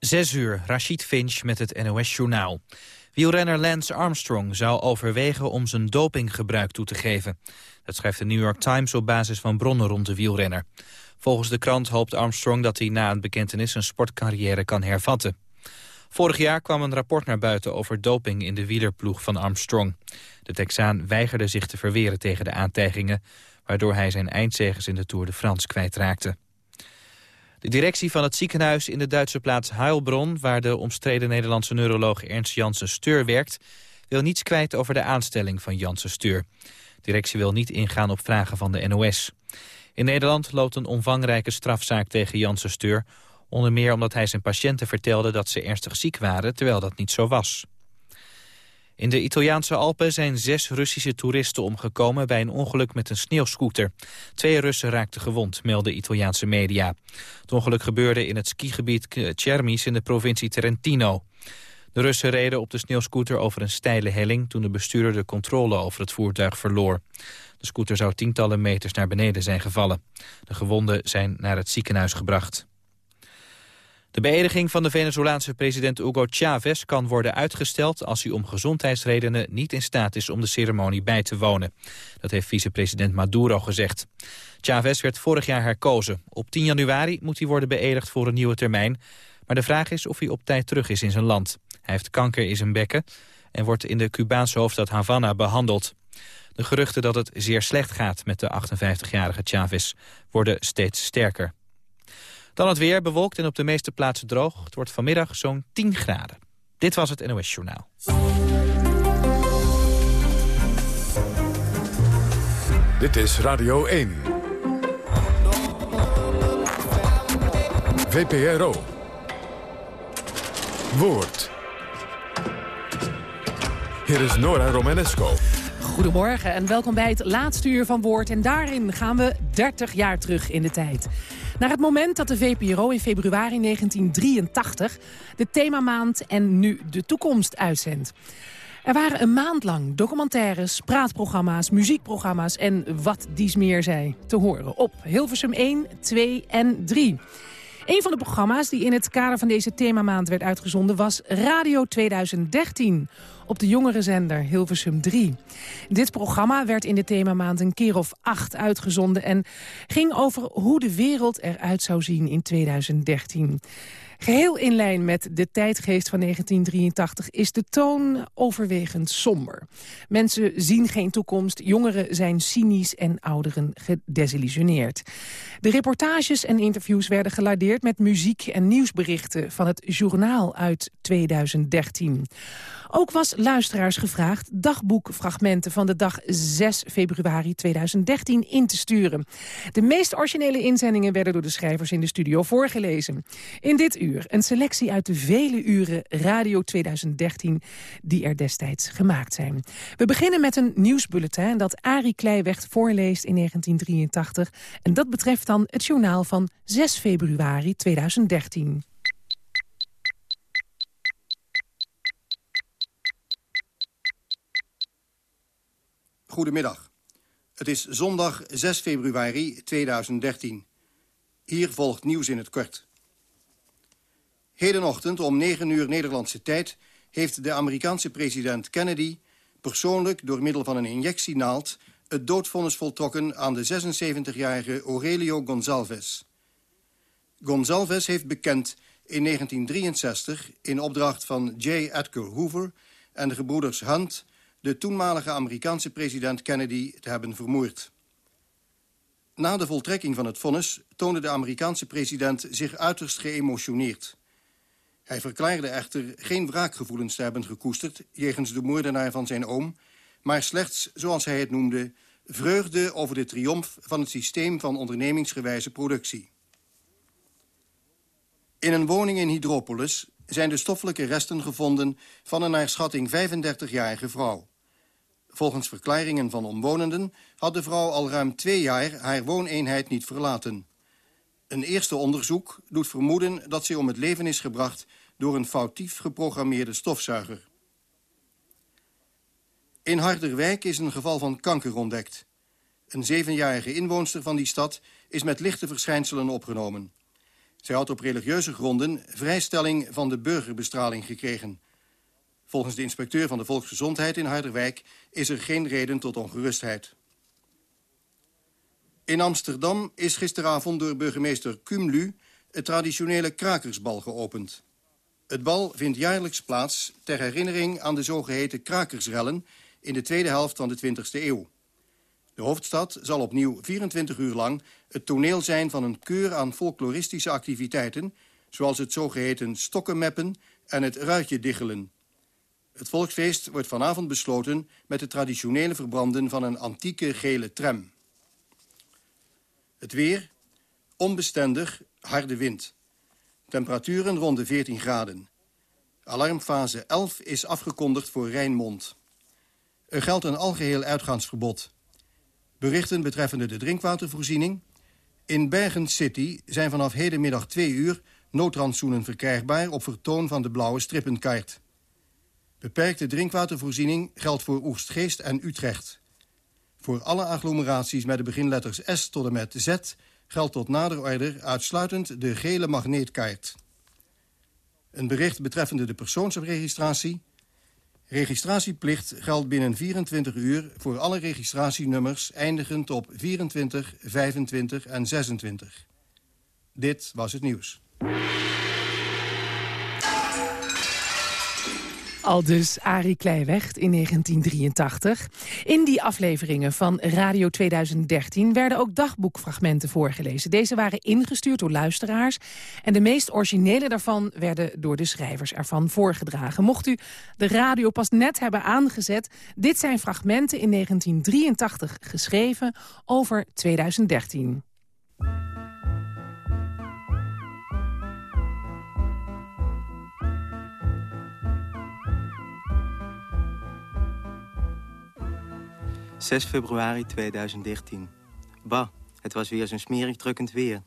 Zes uur, Rashid Finch met het NOS-journaal. Wielrenner Lance Armstrong zou overwegen om zijn dopinggebruik toe te geven. Dat schrijft de New York Times op basis van bronnen rond de wielrenner. Volgens de krant hoopt Armstrong dat hij na een bekentenis een sportcarrière kan hervatten. Vorig jaar kwam een rapport naar buiten over doping in de wielerploeg van Armstrong. De Texaan weigerde zich te verweren tegen de aantijgingen... waardoor hij zijn eindzegers in de Tour de France kwijtraakte. De directie van het ziekenhuis in de Duitse plaats Heilbronn... waar de omstreden Nederlandse neuroloog Ernst Janssen Steur werkt... wil niets kwijt over de aanstelling van Janssen Steur. De directie wil niet ingaan op vragen van de NOS. In Nederland loopt een omvangrijke strafzaak tegen Janssen Steur... onder meer omdat hij zijn patiënten vertelde dat ze ernstig ziek waren... terwijl dat niet zo was. In de Italiaanse Alpen zijn zes Russische toeristen omgekomen bij een ongeluk met een sneeuwscooter. Twee Russen raakten gewond, melden Italiaanse media. Het ongeluk gebeurde in het skigebied Cermis in de provincie Trentino. De Russen reden op de sneeuwscooter over een steile helling... toen de bestuurder de controle over het voertuig verloor. De scooter zou tientallen meters naar beneden zijn gevallen. De gewonden zijn naar het ziekenhuis gebracht. De beëdiging van de Venezolaanse president Hugo Chavez kan worden uitgesteld als hij om gezondheidsredenen niet in staat is om de ceremonie bij te wonen. Dat heeft vicepresident Maduro gezegd. Chavez werd vorig jaar herkozen. Op 10 januari moet hij worden beëdigd voor een nieuwe termijn. Maar de vraag is of hij op tijd terug is in zijn land. Hij heeft kanker in zijn bekken en wordt in de Cubaanse hoofdstad Havana behandeld. De geruchten dat het zeer slecht gaat met de 58-jarige Chavez worden steeds sterker. Dan het weer, bewolkt en op de meeste plaatsen droog. Het wordt vanmiddag zo'n 10 graden. Dit was het NOS Journaal. Dit is Radio 1. VPRO. Woord. Hier is Nora Romanesco. Goedemorgen en welkom bij het laatste uur van Woord. En daarin gaan we 30 jaar terug in de tijd. Naar het moment dat de VPRO in februari 1983 de themamaand en nu de toekomst uitzendt. Er waren een maand lang documentaires, praatprogramma's, muziekprogramma's en wat dies meer zij te horen op Hilversum 1, 2 en 3. Een van de programma's die in het kader van deze themamaand werd uitgezonden was Radio 2013 op de jongere zender Hilversum 3. Dit programma werd in de themamaand een keer of acht uitgezonden... en ging over hoe de wereld eruit zou zien in 2013. Geheel in lijn met de tijdgeest van 1983 is de toon overwegend somber. Mensen zien geen toekomst, jongeren zijn cynisch en ouderen gedesillusioneerd. De reportages en interviews werden gelardeerd met muziek en nieuwsberichten van het journaal uit 2013. Ook was luisteraars gevraagd dagboekfragmenten van de dag 6 februari 2013 in te sturen. De meest originele inzendingen werden door de schrijvers in de studio voorgelezen. In dit uur een selectie uit de vele uren Radio 2013 die er destijds gemaakt zijn. We beginnen met een nieuwsbulletin dat Arie Kleiweg voorleest in 1983. En dat betreft dan het journaal van 6 februari 2013. Goedemiddag. Het is zondag 6 februari 2013. Hier volgt nieuws in het kort. Hedenochtend om 9 uur Nederlandse tijd... heeft de Amerikaanse president Kennedy persoonlijk door middel van een injectienaald... het doodvonnis voltrokken aan de 76-jarige Aurelio Gonzalves. Gonzalves heeft bekend in 1963 in opdracht van J. Edgar Hoover... en de gebroeders Hunt de toenmalige Amerikaanse president Kennedy te hebben vermoord. Na de voltrekking van het vonnis toonde de Amerikaanse president zich uiterst geëmotioneerd. Hij verklaarde echter geen wraakgevoelens te hebben gekoesterd... jegens de moordenaar van zijn oom... maar slechts, zoals hij het noemde... vreugde over de triomf van het systeem van ondernemingsgewijze productie. In een woning in Hydropolis zijn de stoffelijke resten gevonden... van een naar schatting 35-jarige vrouw. Volgens verklaringen van omwonenden had de vrouw al ruim twee jaar haar wooneenheid niet verlaten. Een eerste onderzoek doet vermoeden dat ze om het leven is gebracht door een foutief geprogrammeerde stofzuiger. In Harderwijk is een geval van kanker ontdekt. Een zevenjarige inwoonster van die stad is met lichte verschijnselen opgenomen. Zij had op religieuze gronden vrijstelling van de burgerbestraling gekregen. Volgens de inspecteur van de volksgezondheid in Harderwijk is er geen reden tot ongerustheid. In Amsterdam is gisteravond door burgemeester Kumlu het traditionele krakersbal geopend. Het bal vindt jaarlijks plaats ter herinnering aan de zogeheten krakersrellen in de tweede helft van de 20e eeuw. De hoofdstad zal opnieuw 24 uur lang het toneel zijn van een keur aan folkloristische activiteiten, zoals het zogeheten stokkenmeppen en het ruitje Het volksfeest wordt vanavond besloten met het traditionele verbranden van een antieke gele tram. Het weer, onbestendig, harde wind. Temperaturen rond de 14 graden. Alarmfase 11 is afgekondigd voor Rijnmond. Er geldt een algeheel uitgaansverbod. Berichten betreffende de drinkwatervoorziening. In Bergen City zijn vanaf hedenmiddag 2 uur noodrandsoenen verkrijgbaar op vertoon van de blauwe strippenkaart. Beperkte drinkwatervoorziening geldt voor Oegstgeest en Utrecht. Voor alle agglomeraties met de beginletters S tot en met Z geldt tot nader order uitsluitend de gele magneetkaart. Een bericht betreffende de persoonsregistratie. Registratieplicht geldt binnen 24 uur voor alle registratienummers eindigend op 24, 25 en 26. Dit was het nieuws. Al dus Arie Kleiweg in 1983. In die afleveringen van Radio 2013 werden ook dagboekfragmenten voorgelezen. Deze waren ingestuurd door luisteraars. En de meest originele daarvan werden door de schrijvers ervan voorgedragen. Mocht u de radio pas net hebben aangezet... dit zijn fragmenten in 1983 geschreven over 2013. 6 februari 2013. Bah, het was weer zo'n smerig drukkend weer.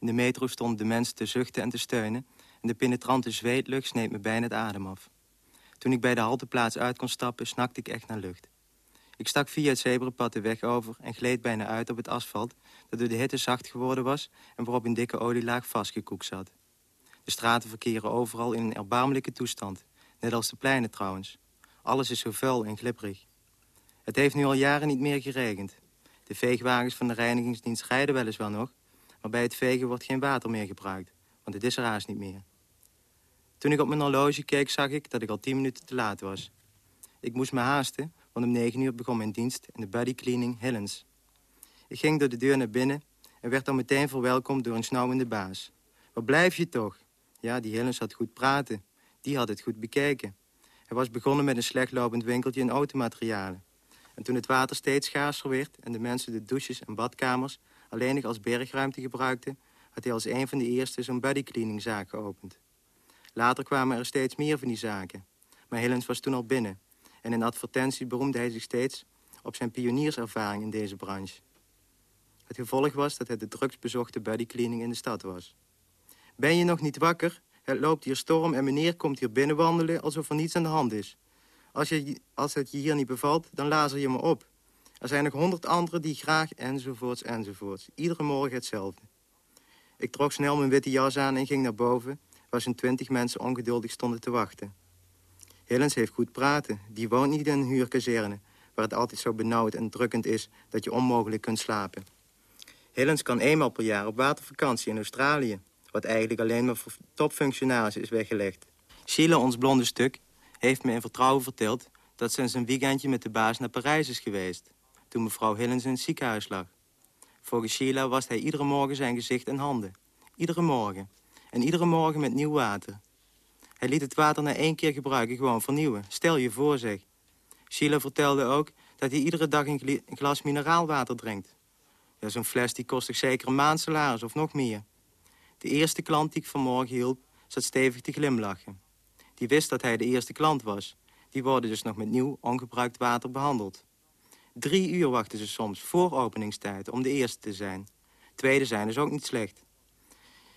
In de metro stonden de mensen te zuchten en te steunen... en de penetrante zweetlucht sneed me bijna het adem af. Toen ik bij de halteplaats uit kon stappen, snakte ik echt naar lucht. Ik stak via het zebrapad de weg over en gleed bijna uit op het asfalt... dat door de hitte zacht geworden was en waarop een dikke olielaag vastgekoekt zat. De straten verkeren overal in een erbarmelijke toestand. Net als de pleinen trouwens. Alles is zo vuil en glibberig. Het heeft nu al jaren niet meer geregend. De veegwagens van de reinigingsdienst rijden weliswaar nog... maar bij het vegen wordt geen water meer gebruikt, want het is er haast niet meer. Toen ik op mijn horloge keek, zag ik dat ik al tien minuten te laat was. Ik moest me haasten, want om negen uur begon mijn dienst in de bodycleaning Hillens. Ik ging door de deur naar binnen en werd dan meteen verwelkomd door een snauwende baas. Waar blijf je toch? Ja, die Hillens had goed praten. Die had het goed bekeken. Hij was begonnen met een slecht lopend winkeltje in automaterialen. En toen het water steeds schaarser werd en de mensen de douches en badkamers alleen nog als bergruimte gebruikten, had hij als een van de eerste zo'n bodycleaningzaak geopend. Later kwamen er steeds meer van die zaken. Maar Hillens was toen al binnen. En in advertenties beroemde hij zich steeds op zijn pionierservaring in deze branche. Het gevolg was dat het de drugsbezochte bodycleaning in de stad was. Ben je nog niet wakker? Het loopt hier storm en meneer komt hier binnenwandelen alsof er niets aan de hand is. Als, je, als het je hier niet bevalt, dan lazer je me op. Er zijn nog honderd anderen die graag enzovoorts enzovoorts. Iedere morgen hetzelfde. Ik trok snel mijn witte jas aan en ging naar boven... waar zo'n twintig mensen ongeduldig stonden te wachten. Hillens heeft goed praten. Die woont niet in een huurkazerne... waar het altijd zo benauwd en drukkend is dat je onmogelijk kunt slapen. Hillens kan eenmaal per jaar op watervakantie in Australië... wat eigenlijk alleen maar voor topfunctionarissen is weggelegd. Sheila, ons blonde stuk, heeft me in vertrouwen verteld... dat ze een weekendje met de baas naar Parijs is geweest... toen mevrouw Hillens in het ziekenhuis lag. Volgens Sheila was hij iedere morgen zijn gezicht en handen. Iedere morgen. En iedere morgen met nieuw water. Hij liet het water na één keer gebruiken gewoon vernieuwen. Stel je voor, zeg. Sheila vertelde ook dat hij iedere dag een, glas mineraalwater drinkt. Ja, zo'n fles die kost zich zeker een maand salaris of nog meer. De eerste klant die ik vanmorgen hielp, zat stevig te glimlachen. Die wist dat hij de eerste klant was. Die worden dus nog met nieuw, ongebruikt water behandeld. Drie uur wachten ze soms, voor openingstijd, om de eerste te zijn. Tweede zijn is ook niet slecht.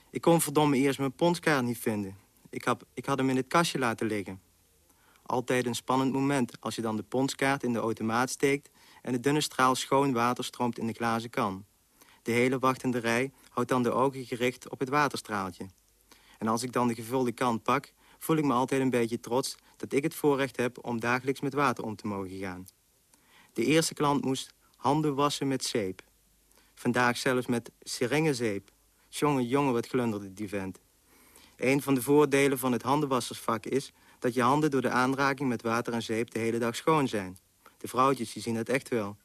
Ik kon verdomme eerst mijn ponskaart niet vinden. Ik, had, ik had hem in het kastje laten liggen. Altijd een spannend moment als je dan de ponskaart in de automaat steekt... en de dunne straal schoon water stroomt in de glazen kan. De hele wachtende rij houd dan de ogen gericht op het waterstraaltje. En als ik dan de gevulde kan pak, voel ik me altijd een beetje trots... dat ik het voorrecht heb om dagelijks met water om te mogen gaan. De eerste klant moest handen wassen met zeep. Vandaag zelfs met zeep. Jongen, jongen, wat glunderde die vent. Een van de voordelen van het handenwassersvak is... dat je handen door de aanraking met water en zeep de hele dag schoon zijn. De vrouwtjes die zien het echt wel.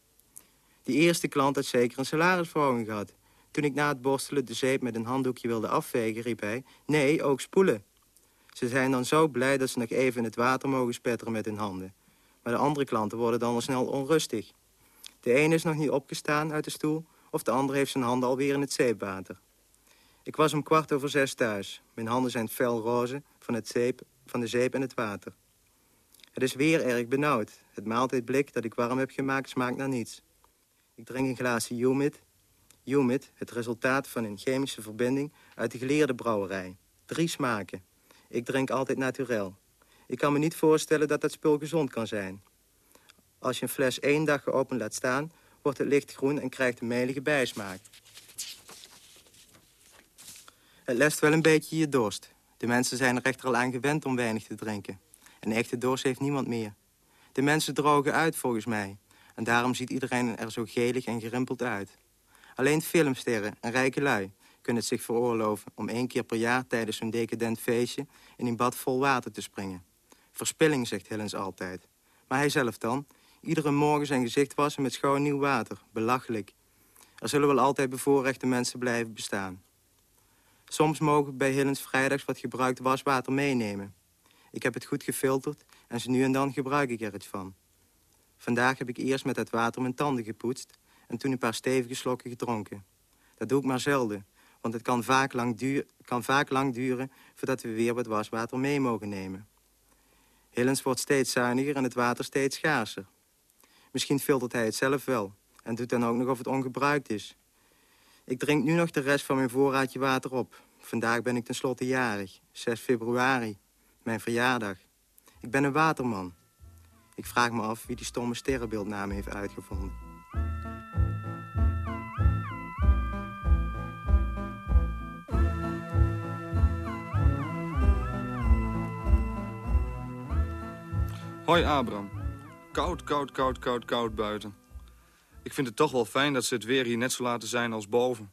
Die eerste klant had zeker een salarisverhoging gehad. Toen ik na het borstelen de zeep met een handdoekje wilde afvegen, riep hij... Nee, ook spoelen. Ze zijn dan zo blij dat ze nog even in het water mogen spetteren met hun handen. Maar de andere klanten worden dan al snel onrustig. De ene is nog niet opgestaan uit de stoel... of de andere heeft zijn handen alweer in het zeepwater. Ik was om kwart over zes thuis. Mijn handen zijn fel roze van, het zeep, van de zeep en het water. Het is weer erg benauwd. Het maaltijdblik dat ik warm heb gemaakt smaakt naar niets. Ik drink een glaasje Humid. Humid, het resultaat van een chemische verbinding uit de geleerde brouwerij. Drie smaken. Ik drink altijd naturel. Ik kan me niet voorstellen dat dat spul gezond kan zijn. Als je een fles één dag geopend laat staan, wordt het lichtgroen en krijgt een melige bijsmaak. Het lest wel een beetje je dorst. De mensen zijn er echter al aan gewend om weinig te drinken. Een echte dorst heeft niemand meer. De mensen drogen uit, volgens mij. En daarom ziet iedereen er zo gelig en gerimpeld uit. Alleen filmsterren en rijke lui kunnen het zich veroorloven... om één keer per jaar tijdens zo'n decadent feestje... in een bad vol water te springen. Verspilling, zegt Hillens altijd. Maar hij zelf dan? Iedere morgen zijn gezicht wassen met schoon nieuw water. Belachelijk. Er zullen wel altijd bevoorrechte mensen blijven bestaan. Soms mogen bij Hillens vrijdags wat gebruikt waswater meenemen. Ik heb het goed gefilterd en ze nu en dan gebruik ik er iets van. Vandaag heb ik eerst met het water mijn tanden gepoetst... en toen een paar stevige slokken gedronken. Dat doe ik maar zelden, want het kan vaak lang, kan vaak lang duren... voordat we weer wat waswater mee mogen nemen. Hillens wordt steeds zuiniger en het water steeds schaarser. Misschien filtert hij het zelf wel en doet dan ook nog of het ongebruikt is. Ik drink nu nog de rest van mijn voorraadje water op. Vandaag ben ik tenslotte jarig, 6 februari, mijn verjaardag. Ik ben een waterman. Ik vraag me af wie die stomme sterrenbeeldnaam heeft uitgevonden. Hoi Abraham. Koud, koud, koud, koud, koud buiten. Ik vind het toch wel fijn dat ze het weer hier net zo laten zijn als boven.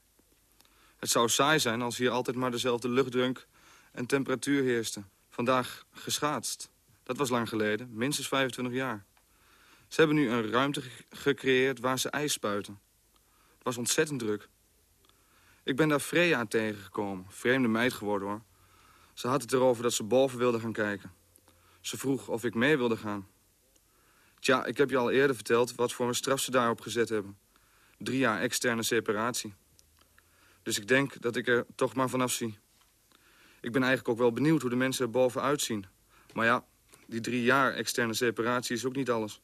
Het zou saai zijn als hier altijd maar dezelfde luchtdruk en temperatuur heerste. Vandaag geschaatst. Dat was lang geleden, minstens 25 jaar. Ze hebben nu een ruimte gecreëerd waar ze ijs spuiten. Het was ontzettend druk. Ik ben daar Freya tegengekomen. Vreemde meid geworden, hoor. Ze had het erover dat ze boven wilde gaan kijken. Ze vroeg of ik mee wilde gaan. Tja, ik heb je al eerder verteld wat voor een straf ze daarop gezet hebben. Drie jaar externe separatie. Dus ik denk dat ik er toch maar vanaf zie. Ik ben eigenlijk ook wel benieuwd hoe de mensen er bovenuit zien. Maar ja, die drie jaar externe separatie is ook niet alles.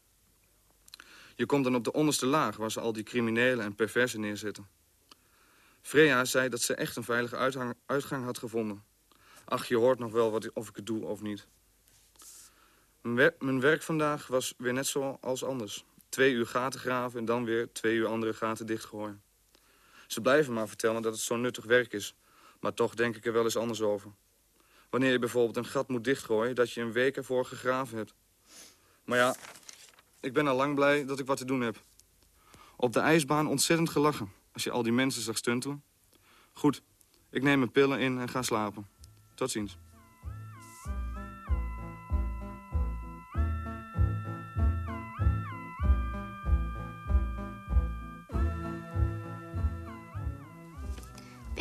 Je komt dan op de onderste laag waar ze al die criminelen en perversen neerzetten. Freya zei dat ze echt een veilige uitgang had gevonden. Ach, je hoort nog wel wat, of ik het doe of niet. Mijn werk vandaag was weer net zoals anders. Twee uur gaten graven en dan weer twee uur andere gaten dichtgooien. Ze blijven maar vertellen dat het zo nuttig werk is. Maar toch denk ik er wel eens anders over. Wanneer je bijvoorbeeld een gat moet dichtgooien... dat je een week ervoor gegraven hebt. Maar ja, ik ben al lang blij dat ik wat te doen heb. Op de ijsbaan ontzettend gelachen. Als je al die mensen zag stuntelen. Goed, ik neem mijn pillen in en ga slapen. Tot ziens.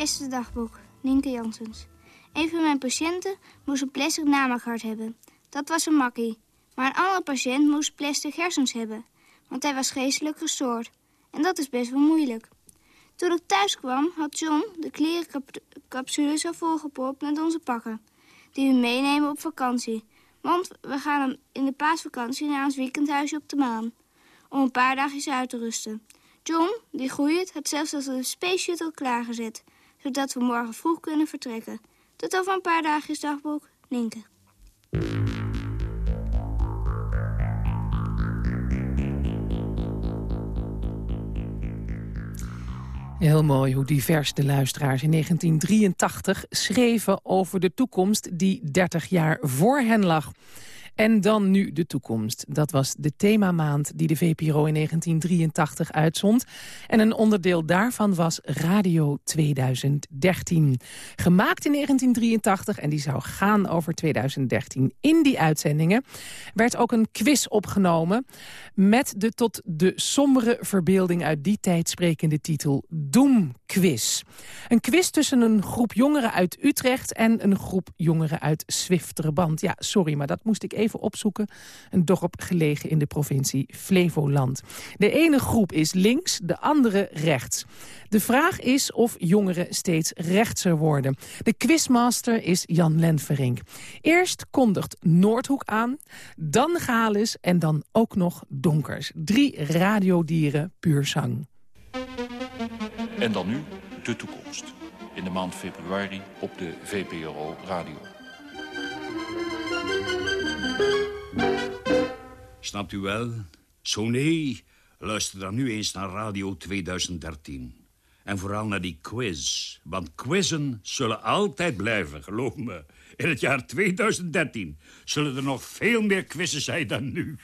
Beste dagboek, Nienke Jansens. Een van mijn patiënten moest een plastic namakhart hebben. Dat was een makkie. Maar een andere patiënt moest plastic hersens hebben. Want hij was geestelijk gestoord. En dat is best wel moeilijk. Toen ik thuis kwam, had John de klerencapsules al volgepropt met onze pakken. Die we meenemen op vakantie. Want we gaan in de paasvakantie naar ons weekendhuisje op de maan. Om een paar dagjes uit te rusten. John, die groeit, had zelfs al de Space Shuttle klaargezet zodat we morgen vroeg kunnen vertrekken. Tot over een paar dagen dagboek, Nienke. Heel mooi hoe divers de luisteraars in 1983 schreven over de toekomst die 30 jaar voor hen lag. En dan nu de toekomst. Dat was de themamaand die de VPRO in 1983 uitzond. En een onderdeel daarvan was Radio 2013. Gemaakt in 1983 en die zou gaan over 2013. In die uitzendingen werd ook een quiz opgenomen... met de tot de sombere verbeelding uit die tijd sprekende titel Doemquiz. Een quiz tussen een groep jongeren uit Utrecht... en een groep jongeren uit Zwifterband. Ja, sorry, maar dat moest ik even even opzoeken. Een dorp gelegen in de provincie Flevoland. De ene groep is links, de andere rechts. De vraag is of jongeren steeds rechtser worden. De quizmaster is Jan Lenverink. Eerst kondigt Noordhoek aan, dan Galis en dan ook nog Donkers. Drie radiodieren puur zang. En dan nu de toekomst. In de maand februari op de VPRO Radio. Snapt u wel? Zo nee, luister dan nu eens naar Radio 2013. En vooral naar die quiz. Want quizzen zullen altijd blijven, geloof me. In het jaar 2013 zullen er nog veel meer quizzen zijn dan nu.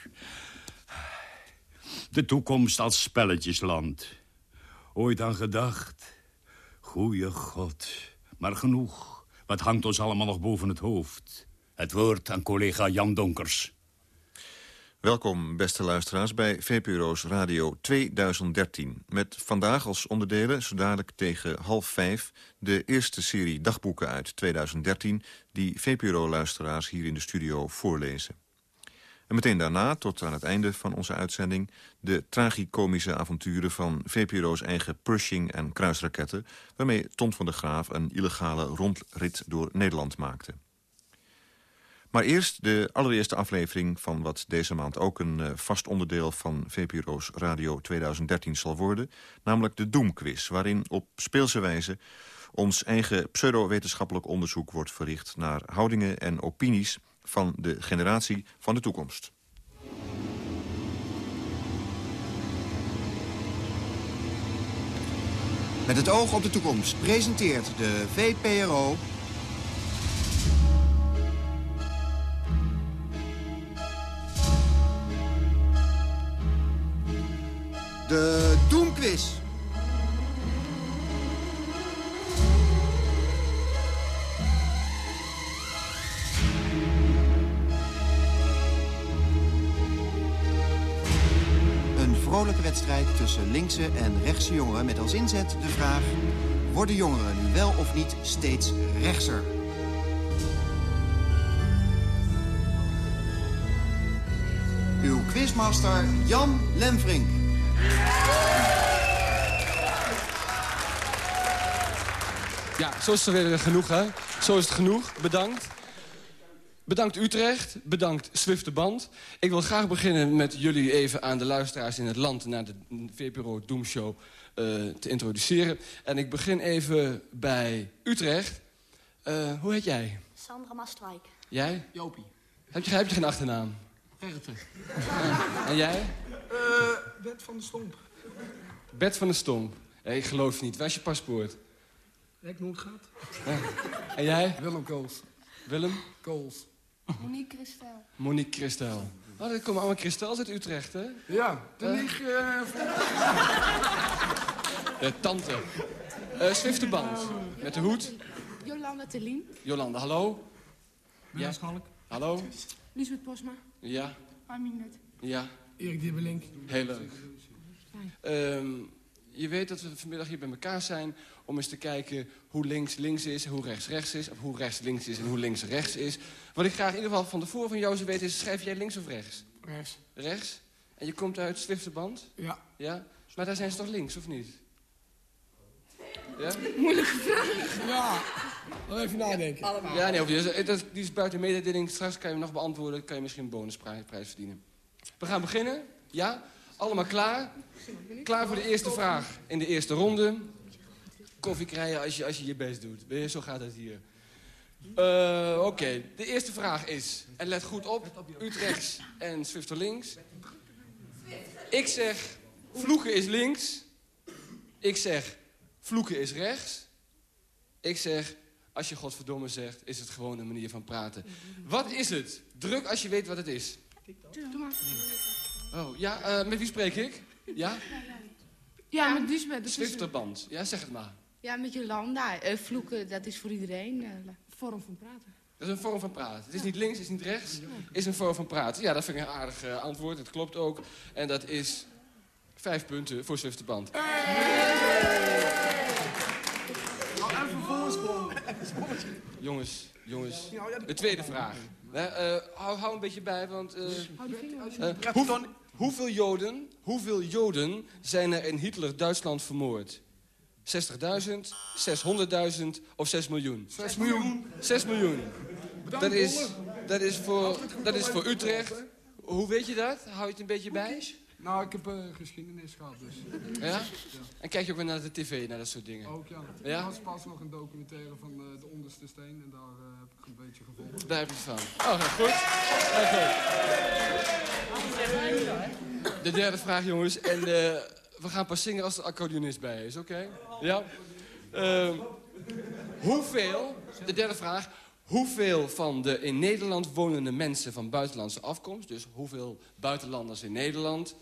De toekomst als spelletjesland. Ooit aan gedacht. Goeie God. Maar genoeg. Wat hangt ons allemaal nog boven het hoofd? Het woord aan collega Jan Donkers. Welkom, beste luisteraars, bij VPRO's Radio 2013. Met vandaag als onderdelen, zo dadelijk tegen half vijf... de eerste serie dagboeken uit 2013... die VPRO-luisteraars hier in de studio voorlezen. En meteen daarna, tot aan het einde van onze uitzending... de tragicomische avonturen van VPRO's eigen Pershing en kruisraketten... waarmee Ton van der Graaf een illegale rondrit door Nederland maakte. Maar eerst de allereerste aflevering van wat deze maand ook een uh, vast onderdeel van VPRO's Radio 2013 zal worden. Namelijk de Doemquiz, waarin op speelse wijze ons eigen pseudo-wetenschappelijk onderzoek wordt verricht naar houdingen en opinies van de generatie van de toekomst. Met het oog op de toekomst presenteert de VPRO De Doemquiz. Een vrolijke wedstrijd tussen linkse en rechtse jongeren met als inzet de vraag... worden jongeren nu wel of niet steeds rechtser? Uw quizmaster Jan Lemvrink. Ja, zo is het weer genoeg, hè? Zo is het genoeg. Bedankt. Bedankt Utrecht, bedankt Zwifte Band. Ik wil graag beginnen met jullie even aan de luisteraars in het land... naar de VPRO Doomshow uh, te introduceren. En ik begin even bij Utrecht. Uh, hoe heet jij? Sandra Mastwijk. Jij? Jopie. Heb je, heb je geen achternaam? Uh, en jij? Uh, Bert van de Stomp. Bert van de Stomp. Hey, ik geloof niet. Waar is je paspoort? Rek Noordgaat. Ja. En jij? Willem Kools. Willem? Kools. Monique Christel. Monique Christel. Oh, dat komen allemaal Christels uit Utrecht, hè? Ja, de uh. nicht... Uh, de tante. Uh. Met de hoed. Jolanda Telien. Jolanda, hallo. Ja. Schalk. Hallo. Lisbeth Posma. Ja. Armin Nut. Ja. Erik Dibbelink. Heel leuk. Um, je weet dat we vanmiddag hier bij elkaar zijn om eens te kijken hoe links links is, hoe rechts rechts is, of hoe rechts links is en hoe links rechts is. Wat ik graag in ieder geval van tevoren van jou zou weten is, schrijf jij links of rechts? Rechts. Rechts? En je komt uit Zwifterband? Ja. Ja? Maar daar zijn ze toch links, of niet? Ja? Moeilijke vraag. Ja. Dan even nadenken. Allemaal. Ja, nee, die is, die is buiten mededeling. Straks kan je hem nog beantwoorden. kan je misschien een bonusprijs verdienen. We gaan beginnen. Ja? Allemaal klaar? Klaar voor de eerste vraag in de eerste ronde. Koffie krijgen als je, als je je best doet. Zo gaat het hier. Uh, Oké, okay. de eerste vraag is... En let goed op, Utrechts en Zwifter links. Ik zeg, vloeken is links. Ik zeg, vloeken is rechts. Ik zeg, als je godverdomme zegt, is het gewoon een manier van praten. Wat is het? Druk als je weet wat het is. Doe maar. Oh, ja, eh, met wie spreek ik? Ja? Ja, met Lisbeth. is een- Zwifterband. Ja, zeg het maar. Ja, met Jolanda. Eh, vloeken, dat is voor iedereen. eh, Vorm van praten. Dat is een vorm van praten. Het is niet links, het is niet rechts. Het is een vorm van praten. Ja, dat vind ik een aardig antwoord. Het klopt ook. En dat is vijf punten voor Zwifterband. Jongens, jongens. De tweede vraag. Hè, eh, hou, hou een beetje bij, want... eh, hoe- hoeveel, Joden, hoeveel Joden zijn er in Hitler-Duitsland vermoord? 60.000, 600.000 of 6 miljoen? 6 miljoen. 6 miljoen. Dat is, dat is, voor, dat is voor Utrecht. Hoe weet je dat? Hou je het een beetje bij? Nou, ik heb eh, geschiedenis gehad, dus. Ja? En kijk je ook weer naar de tv, naar dat soort dingen? Ook, ja. Ja? Er was pas nog een documentaire van eh, de onderste steen en daar eh, heb ik een beetje gevolgd. Daar heb je het van. Oh, goed. Heel goed. De derde vraag, jongens. En eh, we gaan pas zingen als de accordeonist bij is, oké? Ja? Ehm, hoeveel, de derde vraag... Hoeveel van de in Nederland wonende mensen van buitenlandse afkomst... dus hoeveel buitenlanders in Nederland...